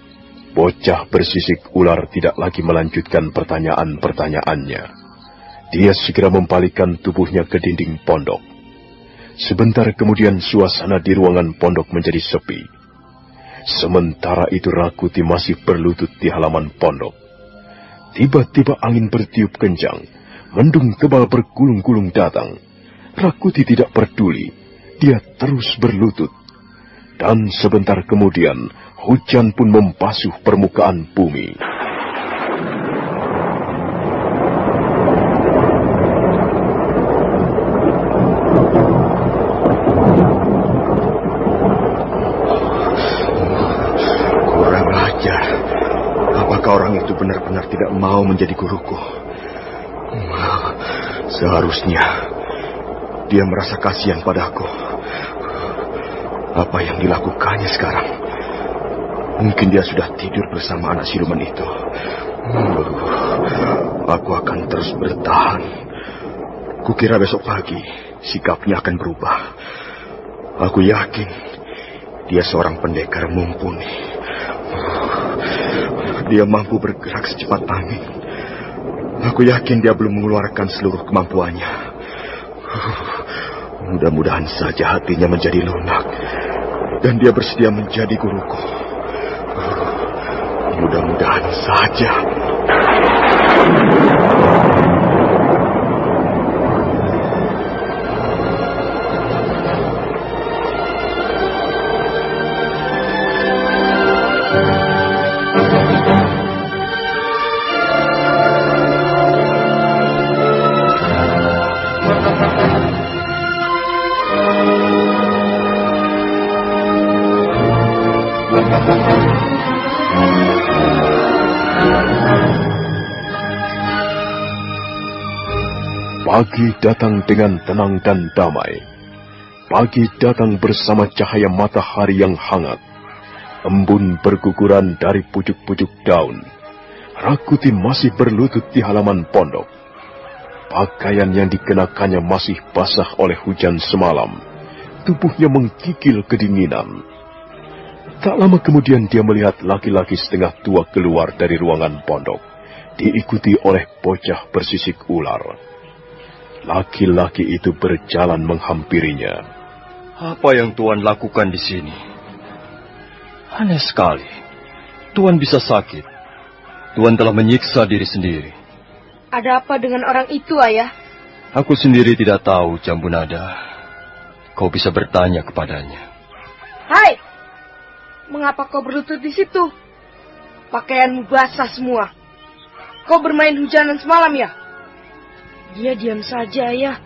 A: Bocah bersisik ular tidak lagi melanjutkan pertanyaan-pertanyaannya. Dia segera membalikkan tubuhnya ke dinding pondok. Sebentar kemudian suasana di ruangan pondok menjadi sepi. Sementara itu Rakuti masih berlutut di halaman pondok. Tiba-tiba angin bertiup kencang, mendung tebal bergulung-gulung datang. Rakuti tidak peduli, dia terus berlutut. Dan sebentar kemudian, hujan pun membasuh permukaan bumi.
C: Kurang ajar. Apakah orang itu benar-benar tidak mau menjadi guruku? Seharusnya dia merasa kasihan padaku. Apa yang dilakukannya sekarang? Mungkin dia sudah tidur bersama anak siluman itu. Hmm, Aku akan terus bertahan. Kukira besok pagi sikapnya akan berubah. Aku yakin dia seorang pendekar mumpuni. Dia mampu bergerak secepat angin. Aku yakin dia belum mengeluarkan seluruh kemampuannya. Mudah-mudahan saja hatinya menjadi lunak. Dan dia bersedia menjadi guruku. Mudah-mudahan saja.
A: Pagi datang dengan tenang dan damai. Pagi datang bersama cahaya matahari yang hangat. Embun berguguran dari pucuk-pucuk daun. Rakuti masih berlutut di halaman pondok. Pakaian yang dikenakannya masih basah oleh hujan semalam. Tubuhnya menggigil kedinginan. Tak lama kemudian dia melihat laki-laki setengah tua keluar dari ruangan pondok, diikuti oleh bocah bersisik ular. Laki-laki itu berjalan menghampirinya.
B: Apa yang Tuan lakukan di sini? Aneh sekali. Tuan bisa sakit. Tuan telah menyiksa diri sendiri.
D: Ada apa dengan orang itu, ayah?
B: Aku sendiri tidak tahu, Jambu Nada. Kau bisa bertanya kepadanya.
D: Hai! Mengapa kau berlutut di situ? Pakaianmu basah semua. Kau bermain hujanan semalam ya? Dia diam saja, ayah.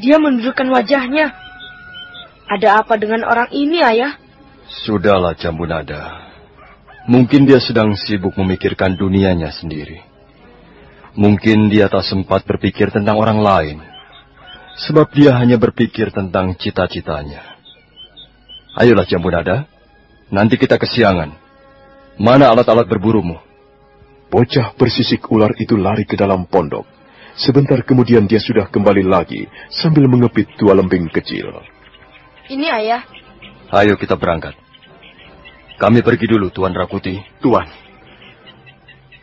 D: Dia menundukkan wajahnya. Ada apa dengan orang ini, ayah?
B: Sudahlah, Jambu Nada. Mungkin dia sedang sibuk memikirkan dunianya sendiri. Mungkin dia tak sempat berpikir tentang orang lain. Sebab dia hanya berpikir tentang cita-citanya. Ayolah, Jambu Nada. Nanti kita kesiangan. Mana alat-alat berburumu?
A: Bocah bersisik ular itu lari ke dalam pondok. Sebentar kemudian dia sudah kembali lagi sambil mengepit dua lembing kecil.
D: Ini ayah.
B: Ayo kita berangkat. Kami pergi dulu, Tuan Rakuti.
C: Tuan,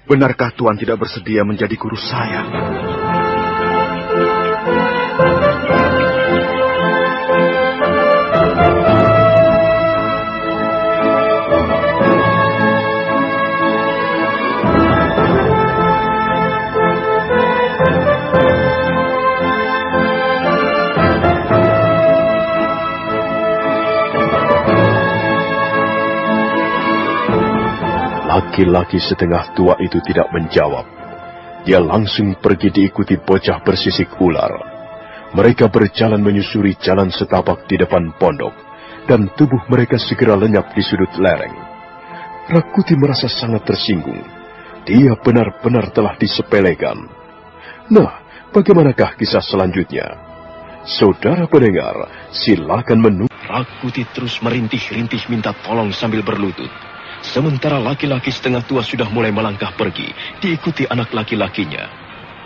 C: benarkah Tuan tidak bersedia menjadi guru saya?
A: Laki-laki setengah tua itu tidak menjawab. Dia langsung pergi diikuti bocah bersisik ular. Mereka berjalan menyusuri jalan setapak di depan pondok, dan tubuh mereka segera lenyap di sudut lereng. Rakuti merasa sangat tersinggung. Dia benar-benar telah disepelekan. Nah, bagaimanakah kisah selanjutnya? Saudara pendengar, silakan menunggu. Rakuti terus merintih-rintih minta tolong sambil berlutut. Sementara laki-laki setengah tua sudah mulai melangkah pergi, diikuti anak laki-lakinya.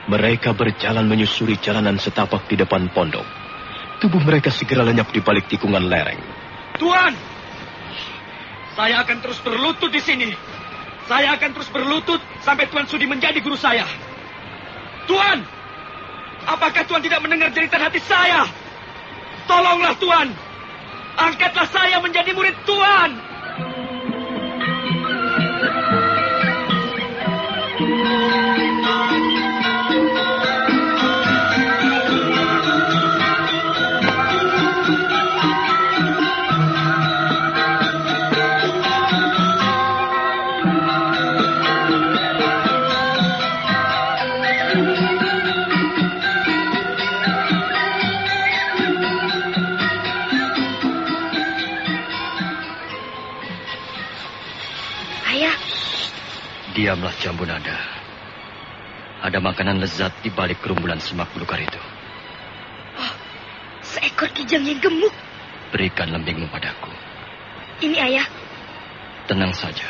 A: Mereka berjalan menyusuri jalanan setapak di depan pondok. Tubuh mereka segera lenyap di balik tikungan lereng.
E: Tuan, saya akan terus berlutut di sini. Saya akan terus berlutut sampai Tuan sudi menjadi guru saya. Tuan, apakah Tuan tidak mendengar jeritan hati saya? Tolonglah Tuan, angkatlah saya menjadi murid Tuan.
B: Diamlah, Jambu Nada. Ada makanan lezat di balik kerumbulan semak belukar itu.
D: seekor kijang yang gemuk.
B: Berikan lembingmu padaku.
D: Ini ayah.
B: Tenang saja.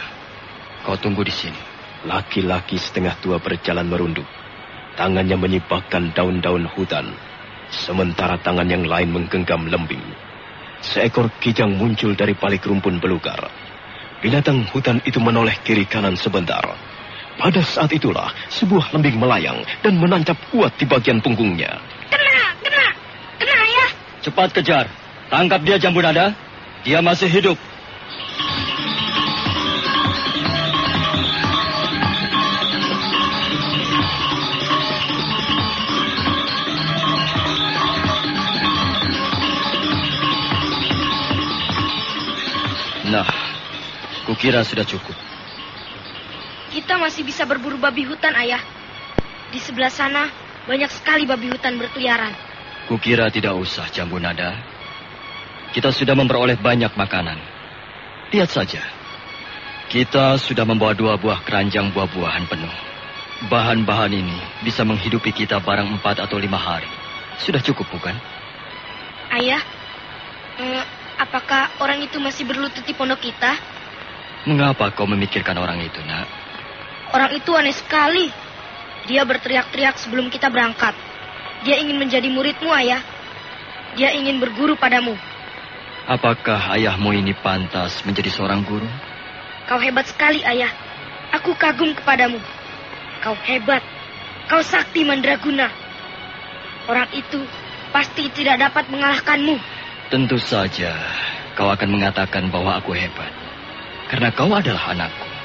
B: Kau tunggu di sini.
A: Laki-laki setengah tua berjalan merunduk. Tangannya menyibakkan daun-daun hutan. Sementara tangan yang lain menggenggam lembing. Seekor kijang muncul dari balik rumpun belukar. Binatang hutan itu menoleh kiri kanan sebentar. Pada saat itulah sebuah lembing melayang dan menancap kuat di bagian punggungnya.
D: Kena, kena, kena ayah.
B: Cepat kejar. Tangkap dia, Jambu Nada. Dia masih hidup. Nah, kukira sudah cukup.
D: Kita masih bisa berburu babi hutan, ayah. Di sebelah sana banyak sekali babi hutan berkeliaran.
B: Kukira tidak usah, Jambu Nada. Kita sudah memperoleh banyak makanan. Lihat saja. Kita sudah membawa dua buah keranjang buah-buahan penuh. Bahan-bahan ini bisa menghidupi kita barang empat atau lima hari. Sudah cukup, bukan?
D: Ayah, eh, apakah orang itu masih berlutut di pondok kita?
B: Mengapa kau memikirkan orang itu, nak?
F: Orang itu aneh sekali. Dia berteriak-teriak sebelum kita berangkat. Dia ingin menjadi muridmu, ayah. Dia ingin berguru padamu.
B: Apakah ayahmu ini pantas menjadi seorang guru?
F: Kau hebat sekali, ayah. Aku kagum kepadamu. Kau hebat. Kau sakti mandraguna. Orang itu pasti tidak dapat mengalahkanmu.
B: Tentu saja kau akan mengatakan bahwa aku hebat. Karena kau adalah anakku.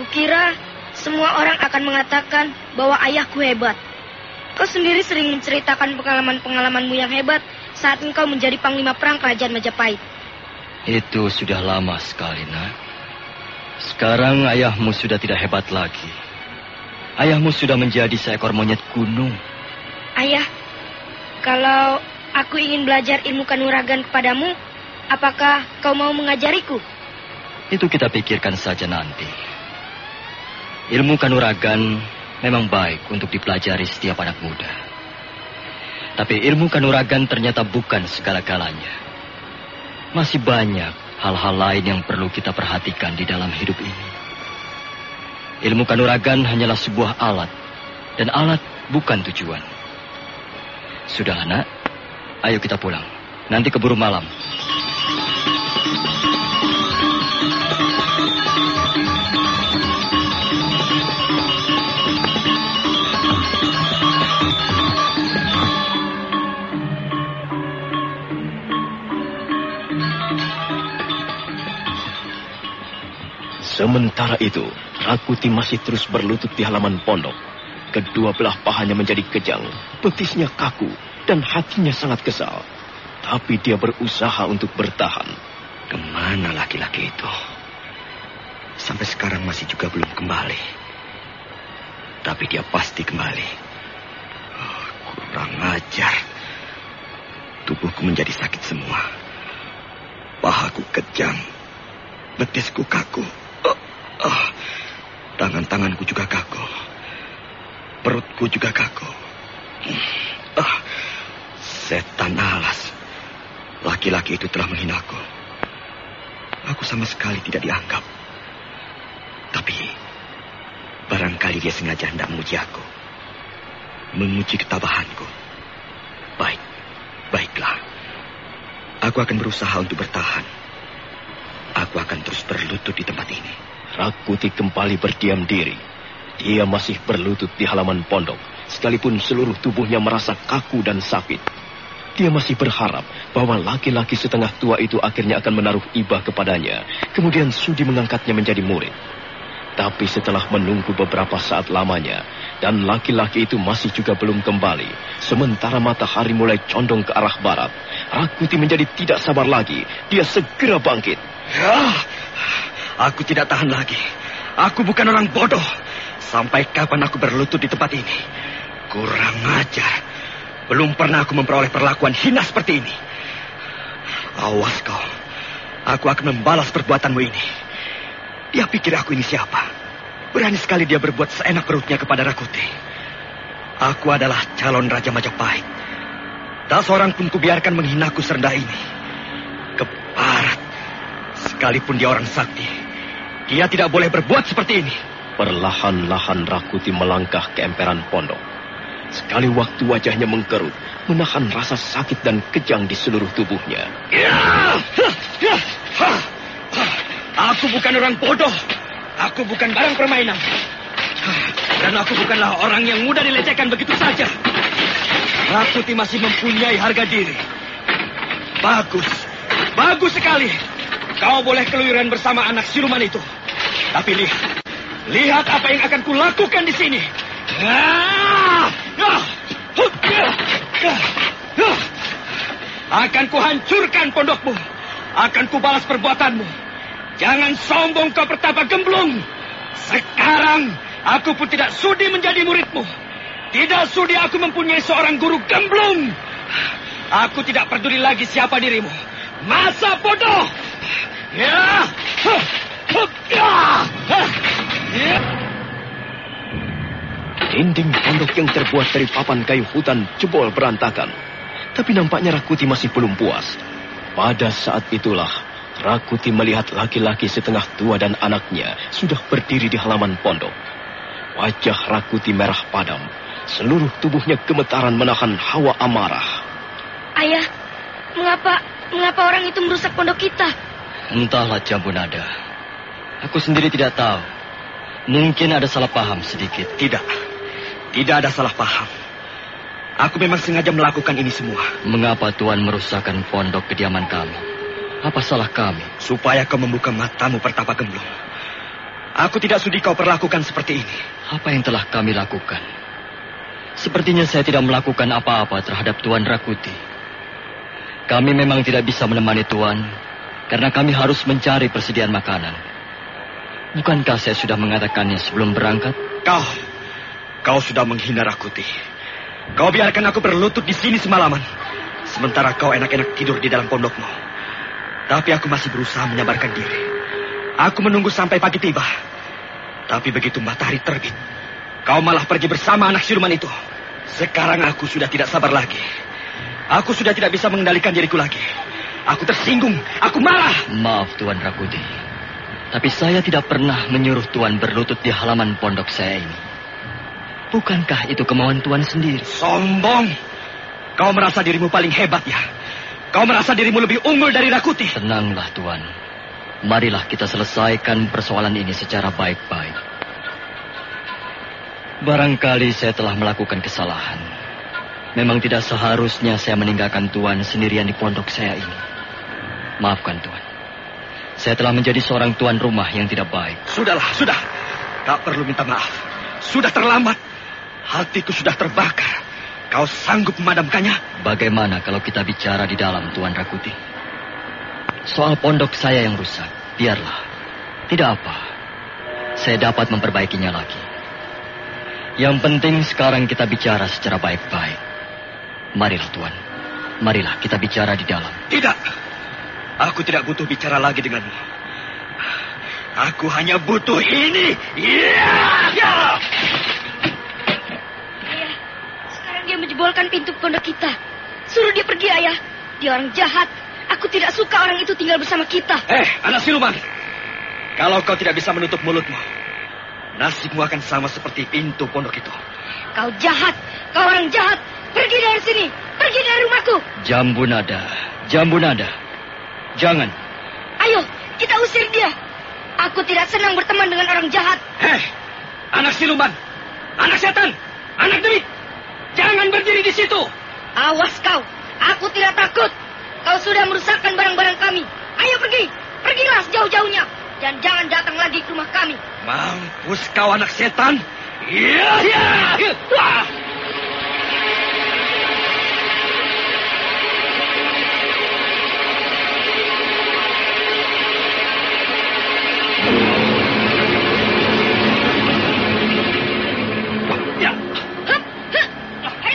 F: Kukira semua orang akan mengatakan bahwa ayahku hebat. Kau sendiri sering menceritakan pengalaman-pengalamanmu yang hebat saat engkau menjadi panglima perang kerajaan Majapahit.
B: Itu sudah lama sekali, nak. Sekarang ayahmu sudah tidak hebat lagi. Ayahmu sudah menjadi seekor monyet gunung.
F: Ayah, kalau aku ingin belajar ilmu kanuragan kepadamu, apakah kau mau mengajariku?
B: Itu kita pikirkan saja nanti. Ilmu kanuragan memang baik untuk dipelajari setiap anak muda. Tapi ilmu kanuragan ternyata bukan segala-galanya. Masih banyak hal-hal lain yang perlu kita perhatikan di dalam hidup ini. Ilmu kanuragan hanyalah sebuah alat, dan alat bukan tujuan. Sudah, anak, ayo kita pulang. Nanti keburu malam.
A: Sementara itu, Rakuti masih terus berlutut di halaman pondok. Kedua belah pahanya menjadi kejang, betisnya kaku, dan hatinya sangat kesal. Tapi dia berusaha untuk bertahan.
C: Ke mana laki-laki itu? Sampai sekarang masih juga belum kembali. Tapi dia pasti kembali. Oh, kurang ajar. Tubuhku menjadi sakit semua. Pahaku kejang. Betisku kaku. Oh. Tangan-tanganku juga kaku. Perutku juga kaku. Oh, setan alas. Laki-laki itu telah menghinaku. Aku sama sekali tidak dianggap. Tapi barangkali dia sengaja hendak menguji aku. Menguji ketabahanku. Baik, baiklah. Aku akan berusaha untuk bertahan. Aku akan terus berlutut di tempat ini.
A: Rakuti kembali berdiam diri. Dia masih berlutut di halaman pondok, sekalipun seluruh tubuhnya merasa kaku dan sakit. Dia masih berharap bahwa laki-laki setengah tua itu akhirnya akan menaruh ibah kepadanya, kemudian sudi mengangkatnya menjadi murid. Tapi setelah menunggu beberapa saat lamanya, dan laki-laki itu masih juga belum kembali, sementara matahari mulai condong ke arah barat, Rakuti menjadi tidak sabar lagi. Dia segera bangkit.
C: Ya, aku tidak tahan lagi. Aku bukan orang bodoh. Sampai kapan aku berlutut di tempat ini? Kurang ajar. Belum pernah aku memperoleh perlakuan hina seperti ini. Awas kau. Aku akan membalas perbuatanmu ini. Dia pikir aku ini siapa? Berani sekali dia berbuat seenak perutnya kepada Rakuti. Aku adalah calon Raja Majapahit. Tak seorang pun kubiarkan menghinaku serendah ini. Keparat. Sekalipun dia orang sakti. Dia tidak boleh berbuat seperti ini.
A: Perlahan-lahan Rakuti melangkah ke emperan pondok. Sekali waktu wajahnya mengkerut, menahan rasa sakit dan kejang di seluruh tubuhnya.
B: Aku bukan orang bodoh. Aku bukan barang permainan. Dan aku bukanlah orang yang mudah dilecehkan begitu saja. Rakuti masih mempunyai harga diri. Bagus. Bagus sekali. Kau boleh keluyuran bersama anak siluman itu. Tapi lihat. Lihat apa yang akan kulakukan di sini. Akan kuhancurkan pondokmu. Akan kubalas perbuatanmu. Jangan sombong kau pertapa gemblung. Sekarang aku pun tidak sudi menjadi muridmu. Tidak sudi aku mempunyai seorang guru gemblung. Aku tidak peduli lagi siapa dirimu. Masa bodoh. Ya. Ya.
A: Dinding pondok yang terbuat dari papan kayu hutan jebol berantakan. Tapi nampaknya Rakuti masih belum puas. Pada saat itulah, Rakuti melihat laki-laki setengah tua dan anaknya sudah berdiri di halaman pondok. Wajah Rakuti merah padam. Seluruh tubuhnya gemetaran menahan hawa amarah.
F: Ayah, mengapa mengapa orang itu merusak pondok kita?
B: Entahlah Jambunada. Aku sendiri tidak tahu. Mungkin ada salah paham sedikit.
C: Tidak. Tidak ada salah paham. Aku memang sengaja melakukan ini semua.
B: Mengapa Tuan merusakkan pondok kediaman kami? Apa salah kami?
C: Supaya kau membuka matamu pertapa gemblong. Aku tidak sudi kau perlakukan seperti ini.
B: Apa yang telah kami lakukan? Sepertinya saya tidak melakukan apa-apa terhadap Tuan Rakuti. Kami memang tidak bisa menemani Tuan karena kami harus mencari persediaan makanan. Bukankah saya sudah mengatakannya sebelum berangkat?
C: Kau, kau sudah menghina Rakuti. Kau biarkan aku berlutut di sini semalaman. Sementara kau enak-enak tidur di dalam pondokmu. Tapi aku masih berusaha menyabarkan diri. Aku menunggu sampai pagi tiba. Tapi begitu matahari terbit, kau malah pergi bersama anak siluman itu. Sekarang aku sudah tidak sabar lagi. Aku sudah tidak bisa mengendalikan diriku lagi. Aku tersinggung, aku marah.
B: Maaf Tuan Rakuti. Tapi saya tidak pernah menyuruh Tuan berlutut di halaman pondok saya ini. Bukankah itu kemauan Tuan sendiri?
C: Sombong. Kau merasa dirimu paling hebat ya? Kau merasa dirimu lebih unggul dari Rakuti?
B: Tenanglah, Tuan. Marilah kita selesaikan persoalan ini secara baik-baik. Barangkali saya telah melakukan kesalahan. Memang tidak seharusnya saya meninggalkan Tuan sendirian di pondok saya ini. Maafkan Tuan. Saya telah menjadi seorang tuan rumah yang tidak baik.
C: Sudahlah, sudah. Tak perlu minta maaf. Sudah terlambat. Hatiku sudah terbakar. Kau sanggup memadamkannya?
B: Bagaimana kalau kita bicara di dalam, Tuan Rakuti? Soal pondok saya yang rusak, biarlah. Tidak apa. Saya dapat memperbaikinya lagi. Yang penting sekarang kita bicara secara baik-baik. Marilah, Tuan. Marilah kita bicara di dalam.
C: Tidak. Aku tidak butuh bicara lagi denganmu. Aku hanya butuh ini. Ya, ya.
F: dia menjebolkan pintu pondok kita. Suruh dia pergi, ayah. Dia orang jahat. Aku tidak suka orang itu tinggal bersama kita.
C: Eh, anak siluman. Kalau kau tidak bisa menutup mulutmu, nasibmu akan sama seperti pintu pondok itu.
F: Kau jahat. Kau orang jahat. Pergi dari sini. Pergi dari rumahku.
B: Jambu nada. Jambu nada. Jangan.
F: Ayo, kita usir dia. Aku tidak senang berteman dengan orang jahat.
C: Hei, anak siluman. Anak setan. Anak demit. Jangan berdiri di situ.
F: Awas kau. Aku tidak takut. Kau sudah merusakkan barang-barang kami. Ayo pergi. Pergilah sejauh-jauhnya. Dan jangan datang lagi ke rumah kami.
C: Mampus kau anak setan. Iya, iya. Wah.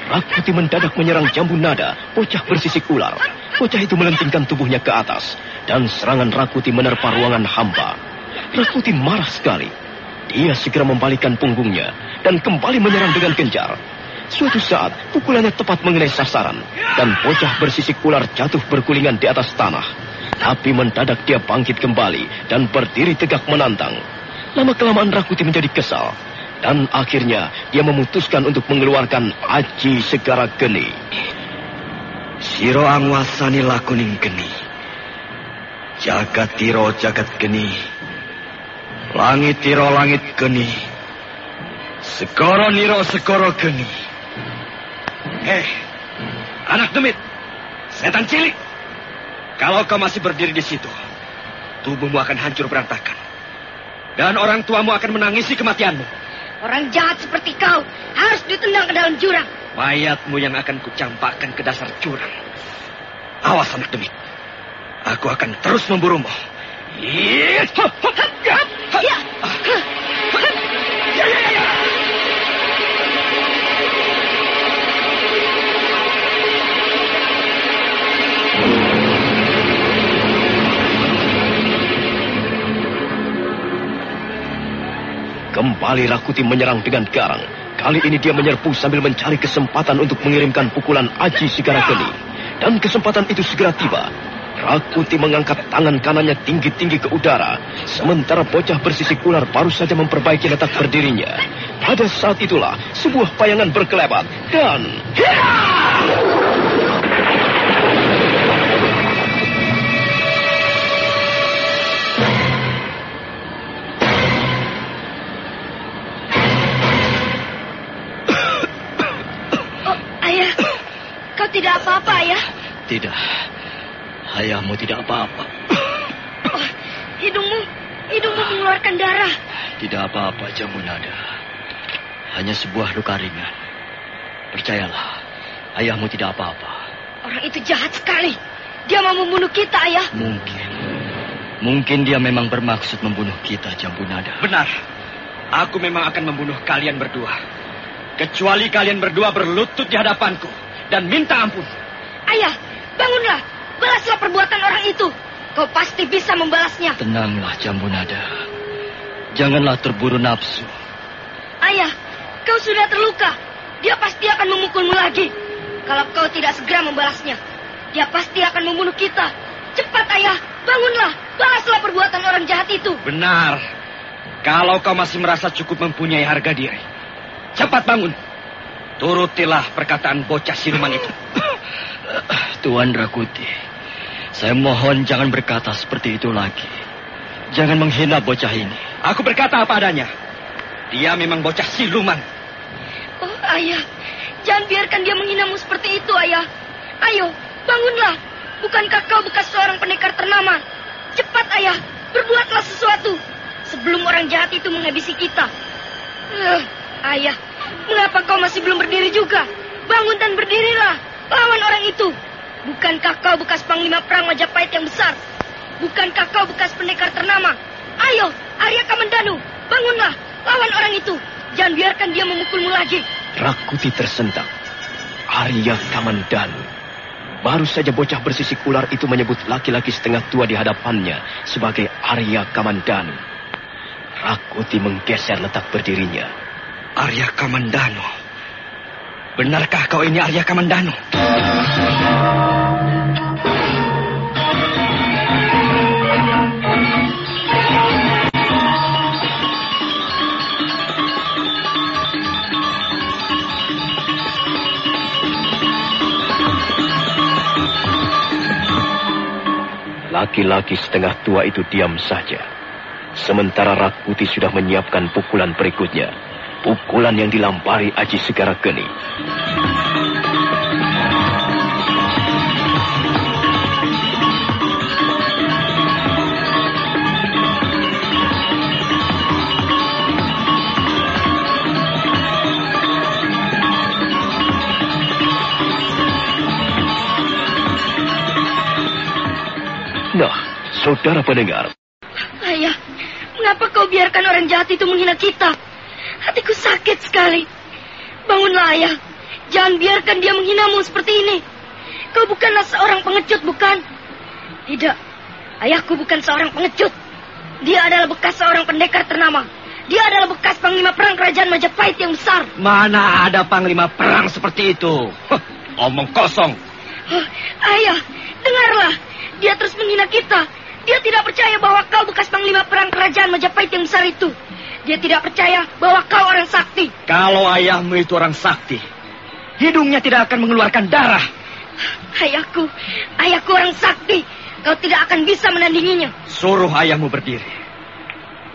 A: Rakuti mendadak menyerang jambu nada, bocah bersisik ular. Bocah itu melentingkan tubuhnya ke atas, dan serangan Rakuti menerpa ruangan hamba. Rakuti marah sekali. Dia segera membalikkan punggungnya dan kembali menyerang dengan gencar. Suatu saat, pukulannya tepat mengenai sasaran, dan bocah bersisik ular jatuh bergulingan di atas tanah. Tapi mendadak dia bangkit kembali dan berdiri tegak menantang. Lama-kelamaan Rakuti menjadi kesal dan akhirnya dia memutuskan untuk mengeluarkan aji segara geni.
C: Siro angwasani lakuning geni. Jagat tiro jagat geni. Langit tiro langit geni. Segoro niro segoro geni. Hei, anak demit, setan cilik. Kalau kau masih berdiri di situ, tubuhmu akan hancur berantakan. Dan orang tuamu akan menangisi kematianmu.
F: Orang jahat seperti kau harus ditendang ke dalam jurang.
C: Mayatmu yang akan kucampakkan ke dasar jurang. Awas anak demit. Aku akan terus memburumu. Ya.
A: Kembali Rakuti menyerang dengan garang. Kali ini dia menyerbu sambil mencari kesempatan untuk mengirimkan pukulan Aji Sigara Geni. Dan kesempatan itu segera tiba. Rakuti mengangkat tangan kanannya tinggi-tinggi ke udara, sementara bocah bersisik ular baru saja memperbaiki letak berdirinya. Pada saat itulah, sebuah bayangan berkelebat dan...
F: Kau tidak apa-apa, ayah.
B: Tidak. Ayahmu tidak apa-apa.
F: Oh, <coughs> hidungmu, hidungmu mengeluarkan darah.
B: Tidak apa-apa, Jambunada. Hanya sebuah luka ringan. Percayalah, ayahmu tidak apa-apa.
F: Orang itu jahat sekali. Dia mau membunuh kita, ayah.
B: Mungkin. Mungkin dia memang bermaksud membunuh kita, Jambunada.
C: Benar. Aku memang akan membunuh kalian berdua. Kecuali kalian berdua berlutut di hadapanku dan minta ampun.
F: Ayah, bangunlah. Balaslah perbuatan orang itu. Kau pasti bisa membalasnya.
B: Tenanglah, Jambunada. Janganlah terburu nafsu.
F: Ayah, kau sudah terluka. Dia pasti akan memukulmu lagi. Kalau kau tidak segera membalasnya, dia pasti akan membunuh kita. Cepat, ayah. Bangunlah. Balaslah perbuatan orang jahat itu.
C: Benar. Kalau kau masih merasa cukup mempunyai harga diri, cepat bangun. Turutilah perkataan bocah siluman itu.
B: Tuan Rakuti, saya mohon jangan berkata seperti itu lagi. Jangan menghina bocah ini.
C: Aku berkata apa adanya. Dia memang bocah siluman.
F: Oh, ayah. Jangan biarkan dia menghinamu seperti itu, ayah. Ayo, bangunlah. Bukankah kau bekas seorang pendekar ternama? Cepat, ayah. Berbuatlah sesuatu. Sebelum orang jahat itu menghabisi kita. Eh, ayah, mengapa kau masih belum berdiri juga? Bangun dan berdirilah. Lawan orang itu. Bukankah kau bekas panglima perang Majapahit yang besar? Bukankah kau bekas pendekar ternama? Ayo, Arya Kamandanu, bangunlah. Lawan orang itu. Jangan biarkan dia memukulmu lagi.
A: Rakuti tersentak. Arya Kamandanu. Baru saja bocah bersisik ular itu menyebut laki-laki setengah tua di hadapannya sebagai Arya Kamandanu. Rakuti menggeser letak berdirinya.
C: Arya Kamandano. Benarkah kau ini Arya Kamandano?
A: Laki-laki setengah tua itu diam saja. Sementara Rakuti sudah menyiapkan pukulan berikutnya. Pukulan yang dilampari Aji Segara Geni. Nah, saudara pendengar,
F: Ayah, mengapa kau biarkan orang jahat itu menghina kita? Hatiku sakit sekali. Bangunlah, ayah. Jangan biarkan dia menghinamu seperti ini. Kau bukanlah seorang pengecut, bukan? Tidak. Ayahku bukan seorang pengecut. Dia adalah bekas seorang pendekar ternama. Dia adalah bekas panglima perang kerajaan Majapahit yang besar.
C: Mana ada panglima perang seperti itu? Huh, omong kosong.
F: Huh, ayah, dengarlah. Dia terus menghina kita. Dia tidak percaya bahwa kau bekas panglima perang kerajaan Majapahit yang besar itu. Dia tidak percaya bahwa kau orang sakti.
C: Kalau ayahmu itu orang sakti, hidungnya tidak akan mengeluarkan darah.
F: Ayahku, ayahku orang sakti. Kau tidak akan bisa menandinginya.
C: Suruh ayahmu berdiri.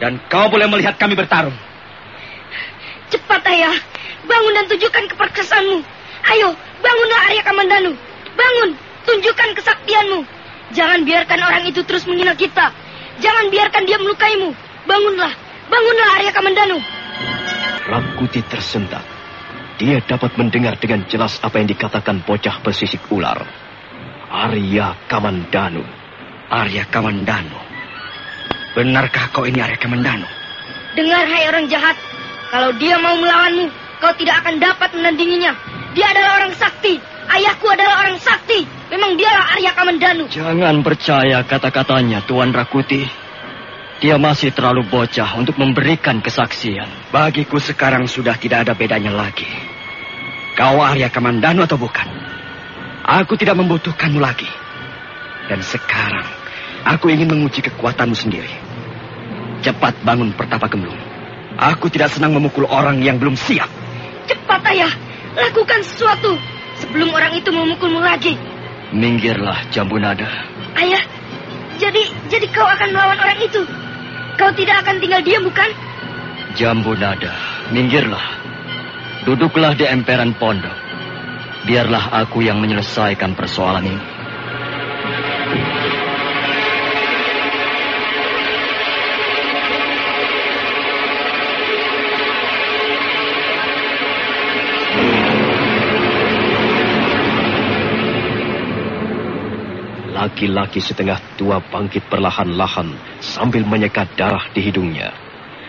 C: Dan kau boleh melihat kami bertarung.
F: Cepat ayah, bangun dan tunjukkan keperkasaanmu. Ayo, bangunlah Arya Kamandanu. Bangun, tunjukkan kesaktianmu. Jangan biarkan orang itu terus menghina kita. Jangan biarkan dia melukaimu. Bangunlah, bangunlah Arya Kamandanu.
A: Rakuti tersentak. Dia dapat mendengar dengan jelas apa yang dikatakan bocah bersisik ular. Arya Kamandanu.
C: Arya Kamandano. Benarkah kau ini Arya Kamandano?
F: Dengar hai orang jahat. Kalau dia mau melawanmu, kau tidak akan dapat menandinginya. Dia adalah orang sakti. Ayahku adalah orang sakti. Memang dialah Arya Kamandanu.
B: Jangan percaya kata-katanya, Tuan Rakuti. Dia masih terlalu bocah untuk memberikan kesaksian.
C: Bagiku sekarang sudah tidak ada bedanya lagi. Kau Arya Kamandano atau bukan? Aku tidak membutuhkanmu lagi. Dan sekarang, aku ingin menguji kekuatanmu sendiri. Cepat bangun pertapa gemblung. Aku tidak senang memukul orang yang belum siap.
F: Cepat ayah, lakukan sesuatu sebelum orang itu memukulmu lagi.
B: Minggirlah jambu nada.
F: Ayah, jadi jadi kau akan melawan orang itu. Kau tidak akan tinggal diam bukan?
B: Jambu nada, minggirlah. Duduklah di emperan pondok. Biarlah aku yang menyelesaikan persoalan ini.
A: Laki-laki setengah tua bangkit perlahan-lahan sambil menyeka darah di hidungnya.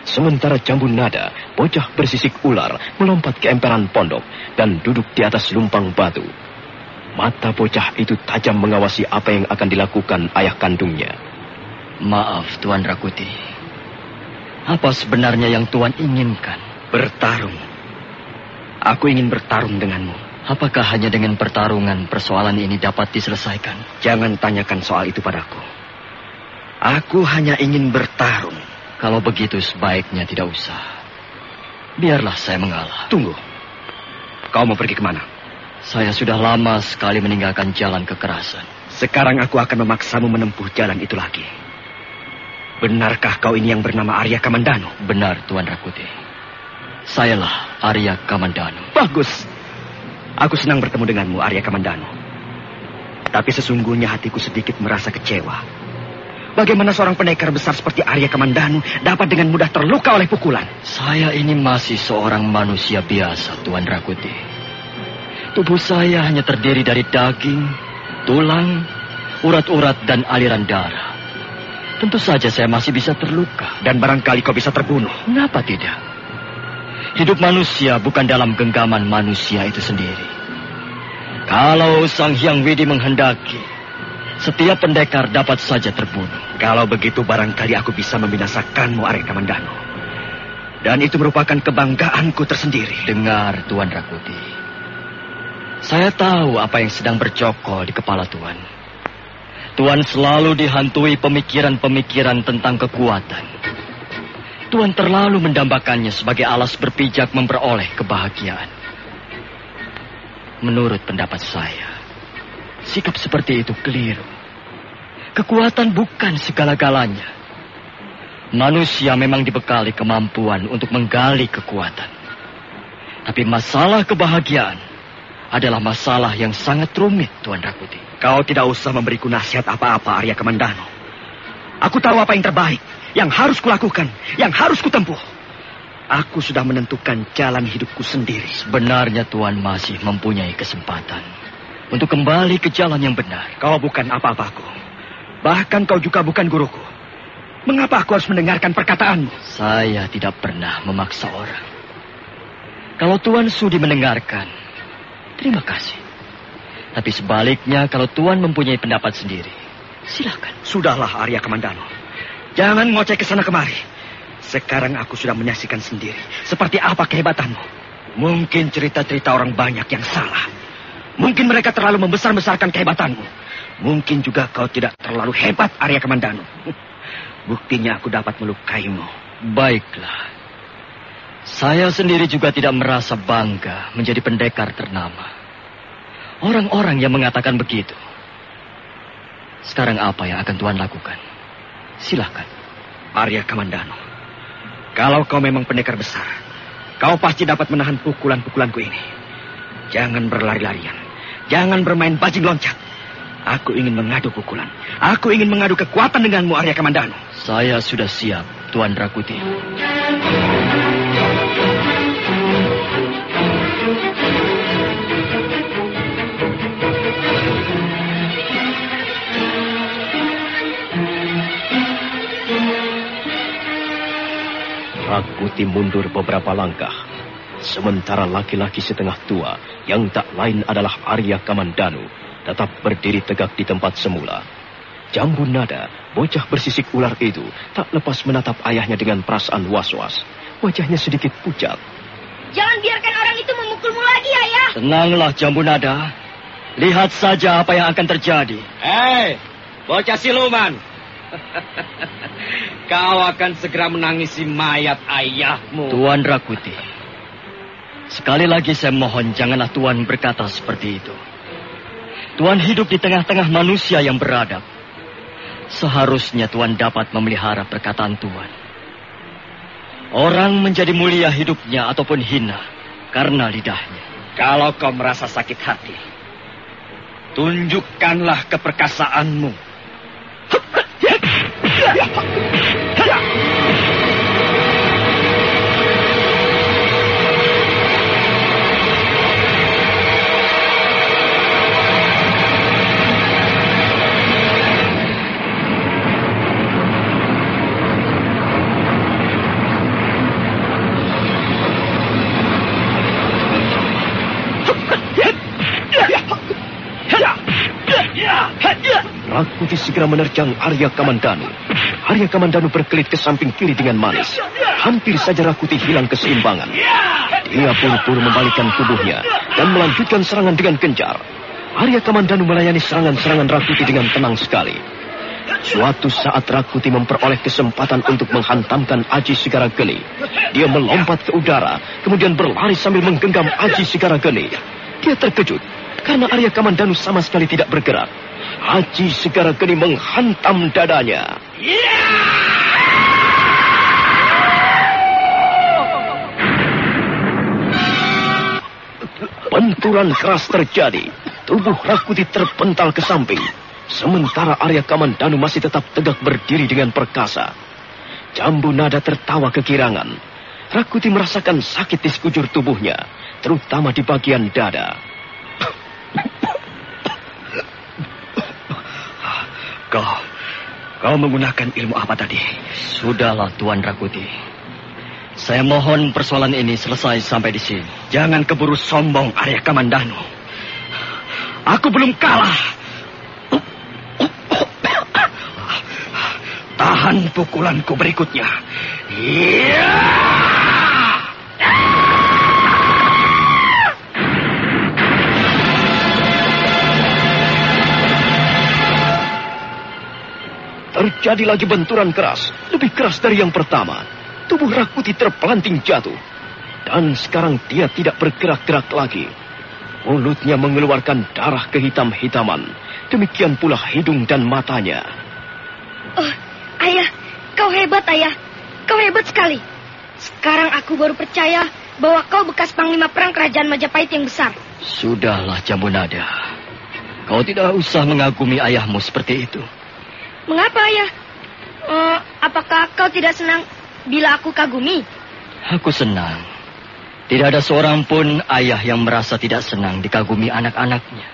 A: Sementara jambu nada, bocah bersisik ular, melompat ke emperan pondok dan duduk di atas lumpang batu. Mata bocah itu tajam mengawasi apa yang akan dilakukan ayah kandungnya.
B: Maaf, Tuan Rakuti. Apa sebenarnya yang Tuan inginkan?
C: Bertarung. Aku ingin bertarung denganmu.
B: Apakah hanya dengan pertarungan persoalan ini dapat diselesaikan?
C: Jangan tanyakan soal itu padaku. Aku hanya ingin bertarung.
B: Kalau begitu sebaiknya tidak usah. Biarlah saya mengalah.
C: Tunggu. Kau mau pergi ke mana?
B: Saya sudah lama sekali meninggalkan jalan kekerasan.
C: Sekarang aku akan memaksamu menempuh jalan itu lagi. Benarkah kau ini yang bernama Arya Kamandano?
B: Benar, Tuan Rakuti. Sayalah Arya Kamandano.
C: Bagus. Aku senang bertemu denganmu, Arya Kamandano. Tapi sesungguhnya hatiku sedikit merasa kecewa. Bagaimana seorang pendekar besar seperti Arya Kamandanu dapat dengan mudah terluka oleh pukulan?
B: Saya ini masih seorang manusia biasa, Tuan Rakuti. Tubuh saya hanya terdiri dari daging, tulang, urat-urat, dan aliran darah. Tentu saja saya masih bisa terluka.
C: Dan barangkali kau bisa terbunuh.
B: Kenapa tidak? Hidup manusia bukan dalam genggaman manusia itu sendiri. Kalau Sang Hyang Widi menghendaki, setiap pendekar dapat saja terbunuh.
C: Kalau begitu barangkali aku bisa membinasakanmu, Arya Kamandano. Dan itu merupakan kebanggaanku tersendiri.
B: Dengar, Tuan Rakuti. Saya tahu apa yang sedang bercokol di kepala Tuan. Tuan selalu dihantui pemikiran-pemikiran tentang kekuatan. Tuan terlalu mendambakannya sebagai alas berpijak memperoleh kebahagiaan. Menurut pendapat saya, sikap seperti itu keliru. Kekuatan bukan segala-galanya. Manusia memang dibekali kemampuan untuk menggali kekuatan. Tapi masalah kebahagiaan adalah masalah yang sangat rumit, Tuan Rakuti.
C: Kau tidak usah memberiku nasihat apa-apa, Arya Kamandano. Aku tahu apa yang terbaik, yang harus kulakukan, yang harus kutempuh. Aku sudah menentukan jalan hidupku sendiri.
B: Sebenarnya Tuan masih mempunyai kesempatan untuk kembali ke jalan yang benar.
C: Kau bukan apa-apaku. Bahkan kau juga bukan guruku. Mengapa aku harus mendengarkan perkataanmu?
B: Saya tidak pernah memaksa orang. Kalau Tuan sudi mendengarkan, terima kasih. Tapi sebaliknya, kalau Tuan mempunyai pendapat sendiri, silakan.
C: Sudahlah, Arya Kamandano. Jangan ngoceh ke sana kemari. Sekarang aku sudah menyaksikan sendiri seperti apa kehebatanmu. Mungkin cerita-cerita orang banyak yang salah. Mungkin mereka terlalu membesar-besarkan kehebatanmu. Mungkin juga kau tidak terlalu hebat, Arya Kamandano. <laughs> Buktinya aku dapat melukaimu.
B: Baiklah. Saya sendiri juga tidak merasa bangga menjadi pendekar ternama. Orang-orang yang mengatakan begitu. Sekarang apa yang akan Tuan lakukan? Silahkan.
C: Arya Kamandano, kalau kau memang pendekar besar, kau pasti dapat menahan pukulan-pukulanku ini. Jangan berlari-larian. Jangan bermain bajing loncat. Aku ingin mengadu pukulan. Aku ingin mengadu kekuatan denganmu, Arya Kamandano.
B: Saya sudah siap, Tuan Rakuti.
A: Rakuti mundur beberapa langkah. Sementara laki-laki setengah tua yang tak lain adalah Arya Kamandanu tetap berdiri tegak di tempat semula. Jambu nada, bocah bersisik ular itu tak lepas menatap ayahnya dengan perasaan was-was. Wajahnya sedikit pucat.
F: Jangan biarkan orang itu memukulmu lagi, ayah.
B: Tenanglah, Jambu Nada. Lihat saja apa yang akan terjadi.
G: Hei,
C: Bocah siluman. <laughs> Kau akan segera menangisi mayat ayahmu.
B: Tuan Rakuti, sekali lagi saya mohon janganlah Tuan berkata seperti itu. Tuan hidup di tengah-tengah manusia yang beradab. Seharusnya Tuan dapat memelihara perkataan Tuan. Orang menjadi mulia hidupnya ataupun hina karena lidahnya.
C: Kalau kau merasa sakit hati, tunjukkanlah keperkasaanmu. <laughs>
B: segera menerjang Arya Kamandanu. Arya Kamandanu berkelit ke samping kiri dengan manis. Hampir saja Rakuti hilang keseimbangan. Dia buru-buru membalikkan tubuhnya dan melanjutkan serangan dengan gencar. Arya Kamandanu melayani serangan-serangan Rakuti dengan tenang sekali. Suatu saat Rakuti memperoleh kesempatan untuk menghantamkan Aji Sigara Geni. Dia melompat ke udara, kemudian berlari sambil menggenggam Aji Sigara Geni. Dia terkejut karena Arya Kamandanu sama sekali tidak bergerak. Aji Segara Geni menghantam dadanya. Benturan keras terjadi. Tubuh Rakuti terpental ke samping. Sementara Arya Kamandanu masih tetap tegak berdiri dengan perkasa. Jambu nada tertawa kekirangan. Rakuti merasakan sakit di sekujur tubuhnya, terutama di bagian dada. Kau, kau menggunakan ilmu apa tadi? Sudahlah, Tuan Rakuti. Saya mohon persoalan ini selesai sampai di sini. Jangan keburu sombong, Arya Kamandanu. Aku belum kalah. Tahan pukulanku berikutnya. Iya! Terjadi lagi benturan keras, lebih keras dari yang pertama. Tubuh Rakuti terpelanting jatuh. Dan sekarang dia tidak bergerak-gerak lagi. Mulutnya mengeluarkan darah kehitam-hitaman. Demikian pula hidung dan matanya.
F: Oh, ayah, kau hebat ayah. Kau hebat sekali. Sekarang aku baru percaya bahwa kau bekas panglima perang kerajaan Majapahit yang besar.
B: Sudahlah, Jambunada. Kau tidak usah mengagumi ayahmu seperti itu.
F: Mengapa ayah? Uh, apakah kau tidak senang bila aku kagumi?
B: Aku senang. Tidak ada seorang pun ayah yang merasa tidak senang dikagumi anak-anaknya.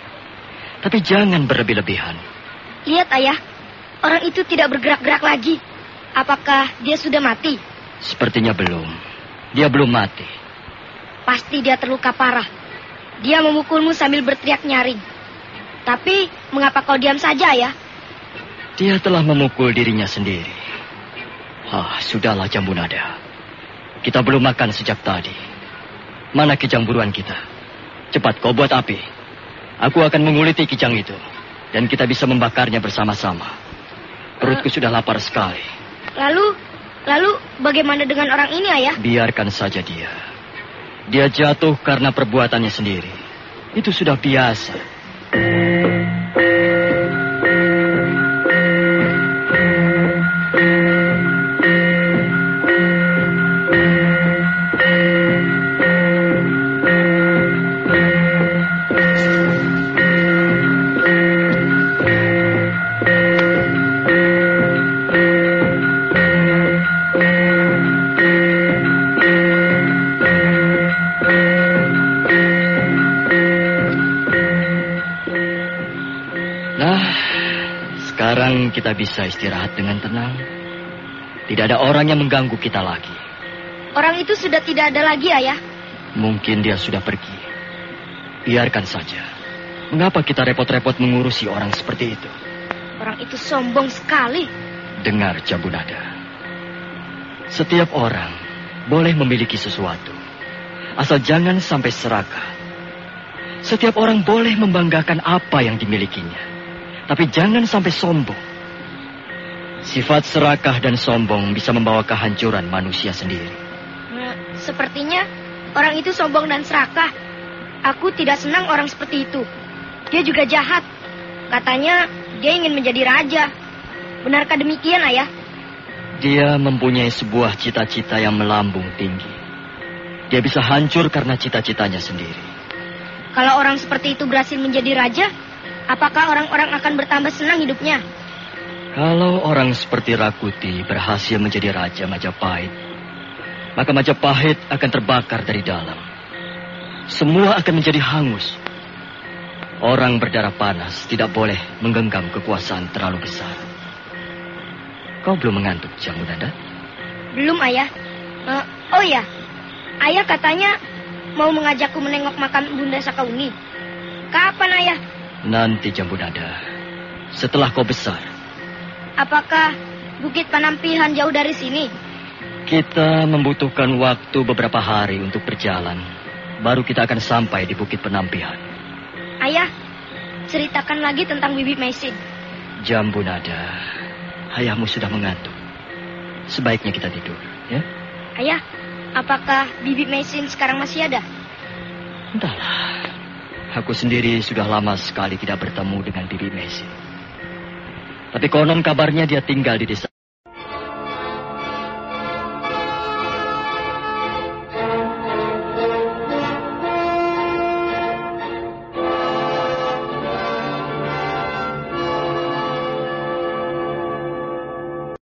B: Tapi jangan berlebih-lebihan.
F: Lihat ayah, orang itu tidak bergerak-gerak lagi. Apakah dia sudah mati?
B: Sepertinya belum. Dia belum mati.
F: Pasti dia terluka parah. Dia memukulmu sambil berteriak nyaring. Tapi mengapa kau diam saja ya?
B: Dia telah memukul dirinya sendiri. Ah, sudahlah jambu nada. Kita belum makan sejak tadi. Mana kijang buruan kita? Cepat kau buat api. Aku akan menguliti kijang itu. Dan kita bisa membakarnya bersama-sama. Perutku sudah lapar sekali.
F: Lalu, lalu bagaimana dengan orang ini ayah?
B: Biarkan saja dia. Dia jatuh karena perbuatannya sendiri. Itu sudah biasa. Kita bisa istirahat dengan tenang. Tidak ada orang yang mengganggu kita lagi.
F: Orang itu sudah tidak ada lagi ayah.
B: Mungkin dia sudah pergi. Biarkan saja. Mengapa kita repot-repot mengurusi orang seperti itu?
F: Orang itu sombong sekali.
B: Dengar jambu nada. Setiap orang boleh memiliki sesuatu. Asal jangan sampai serakah. Setiap orang boleh membanggakan apa yang dimilikinya. Tapi jangan sampai sombong. Sifat serakah dan sombong bisa membawa kehancuran manusia sendiri.
F: Nah, sepertinya orang itu sombong dan serakah. Aku tidak senang orang seperti itu. Dia juga jahat. Katanya dia ingin menjadi raja. Benarkah demikian, Ayah?
B: Dia mempunyai sebuah cita-cita yang melambung tinggi. Dia bisa hancur karena cita-citanya sendiri.
F: Kalau orang seperti itu berhasil menjadi raja, apakah orang-orang akan bertambah senang hidupnya?
B: Kalau orang seperti Rakuti berhasil menjadi raja Majapahit, maka Majapahit akan terbakar dari dalam. Semua akan menjadi hangus. Orang berdarah panas tidak boleh menggenggam kekuasaan terlalu besar. Kau belum mengantuk, Jamudanda?
F: Belum, Ayah. Eh, oh ya, Ayah katanya mau mengajakku menengok makam Bunda Sakauni. Kapan, Ayah?
B: Nanti, Jambudanda. Setelah kau besar,
F: Apakah Bukit Panampihan jauh dari sini?
B: kita membutuhkan waktu beberapa hari untuk berjalan. Baru kita akan sampai di Bukit Penampihan.
F: Ayah, ceritakan lagi tentang Bibi Mesin.
B: Jambunada, ayahmu sudah mengantuk. Sebaiknya kita tidur, ya?
F: Ayah, apakah Bibi Mesin sekarang masih ada?
B: Entahlah. Aku sendiri sudah lama sekali tidak bertemu dengan Bibi Messi. Tapi konon kabarnya dia tinggal di desa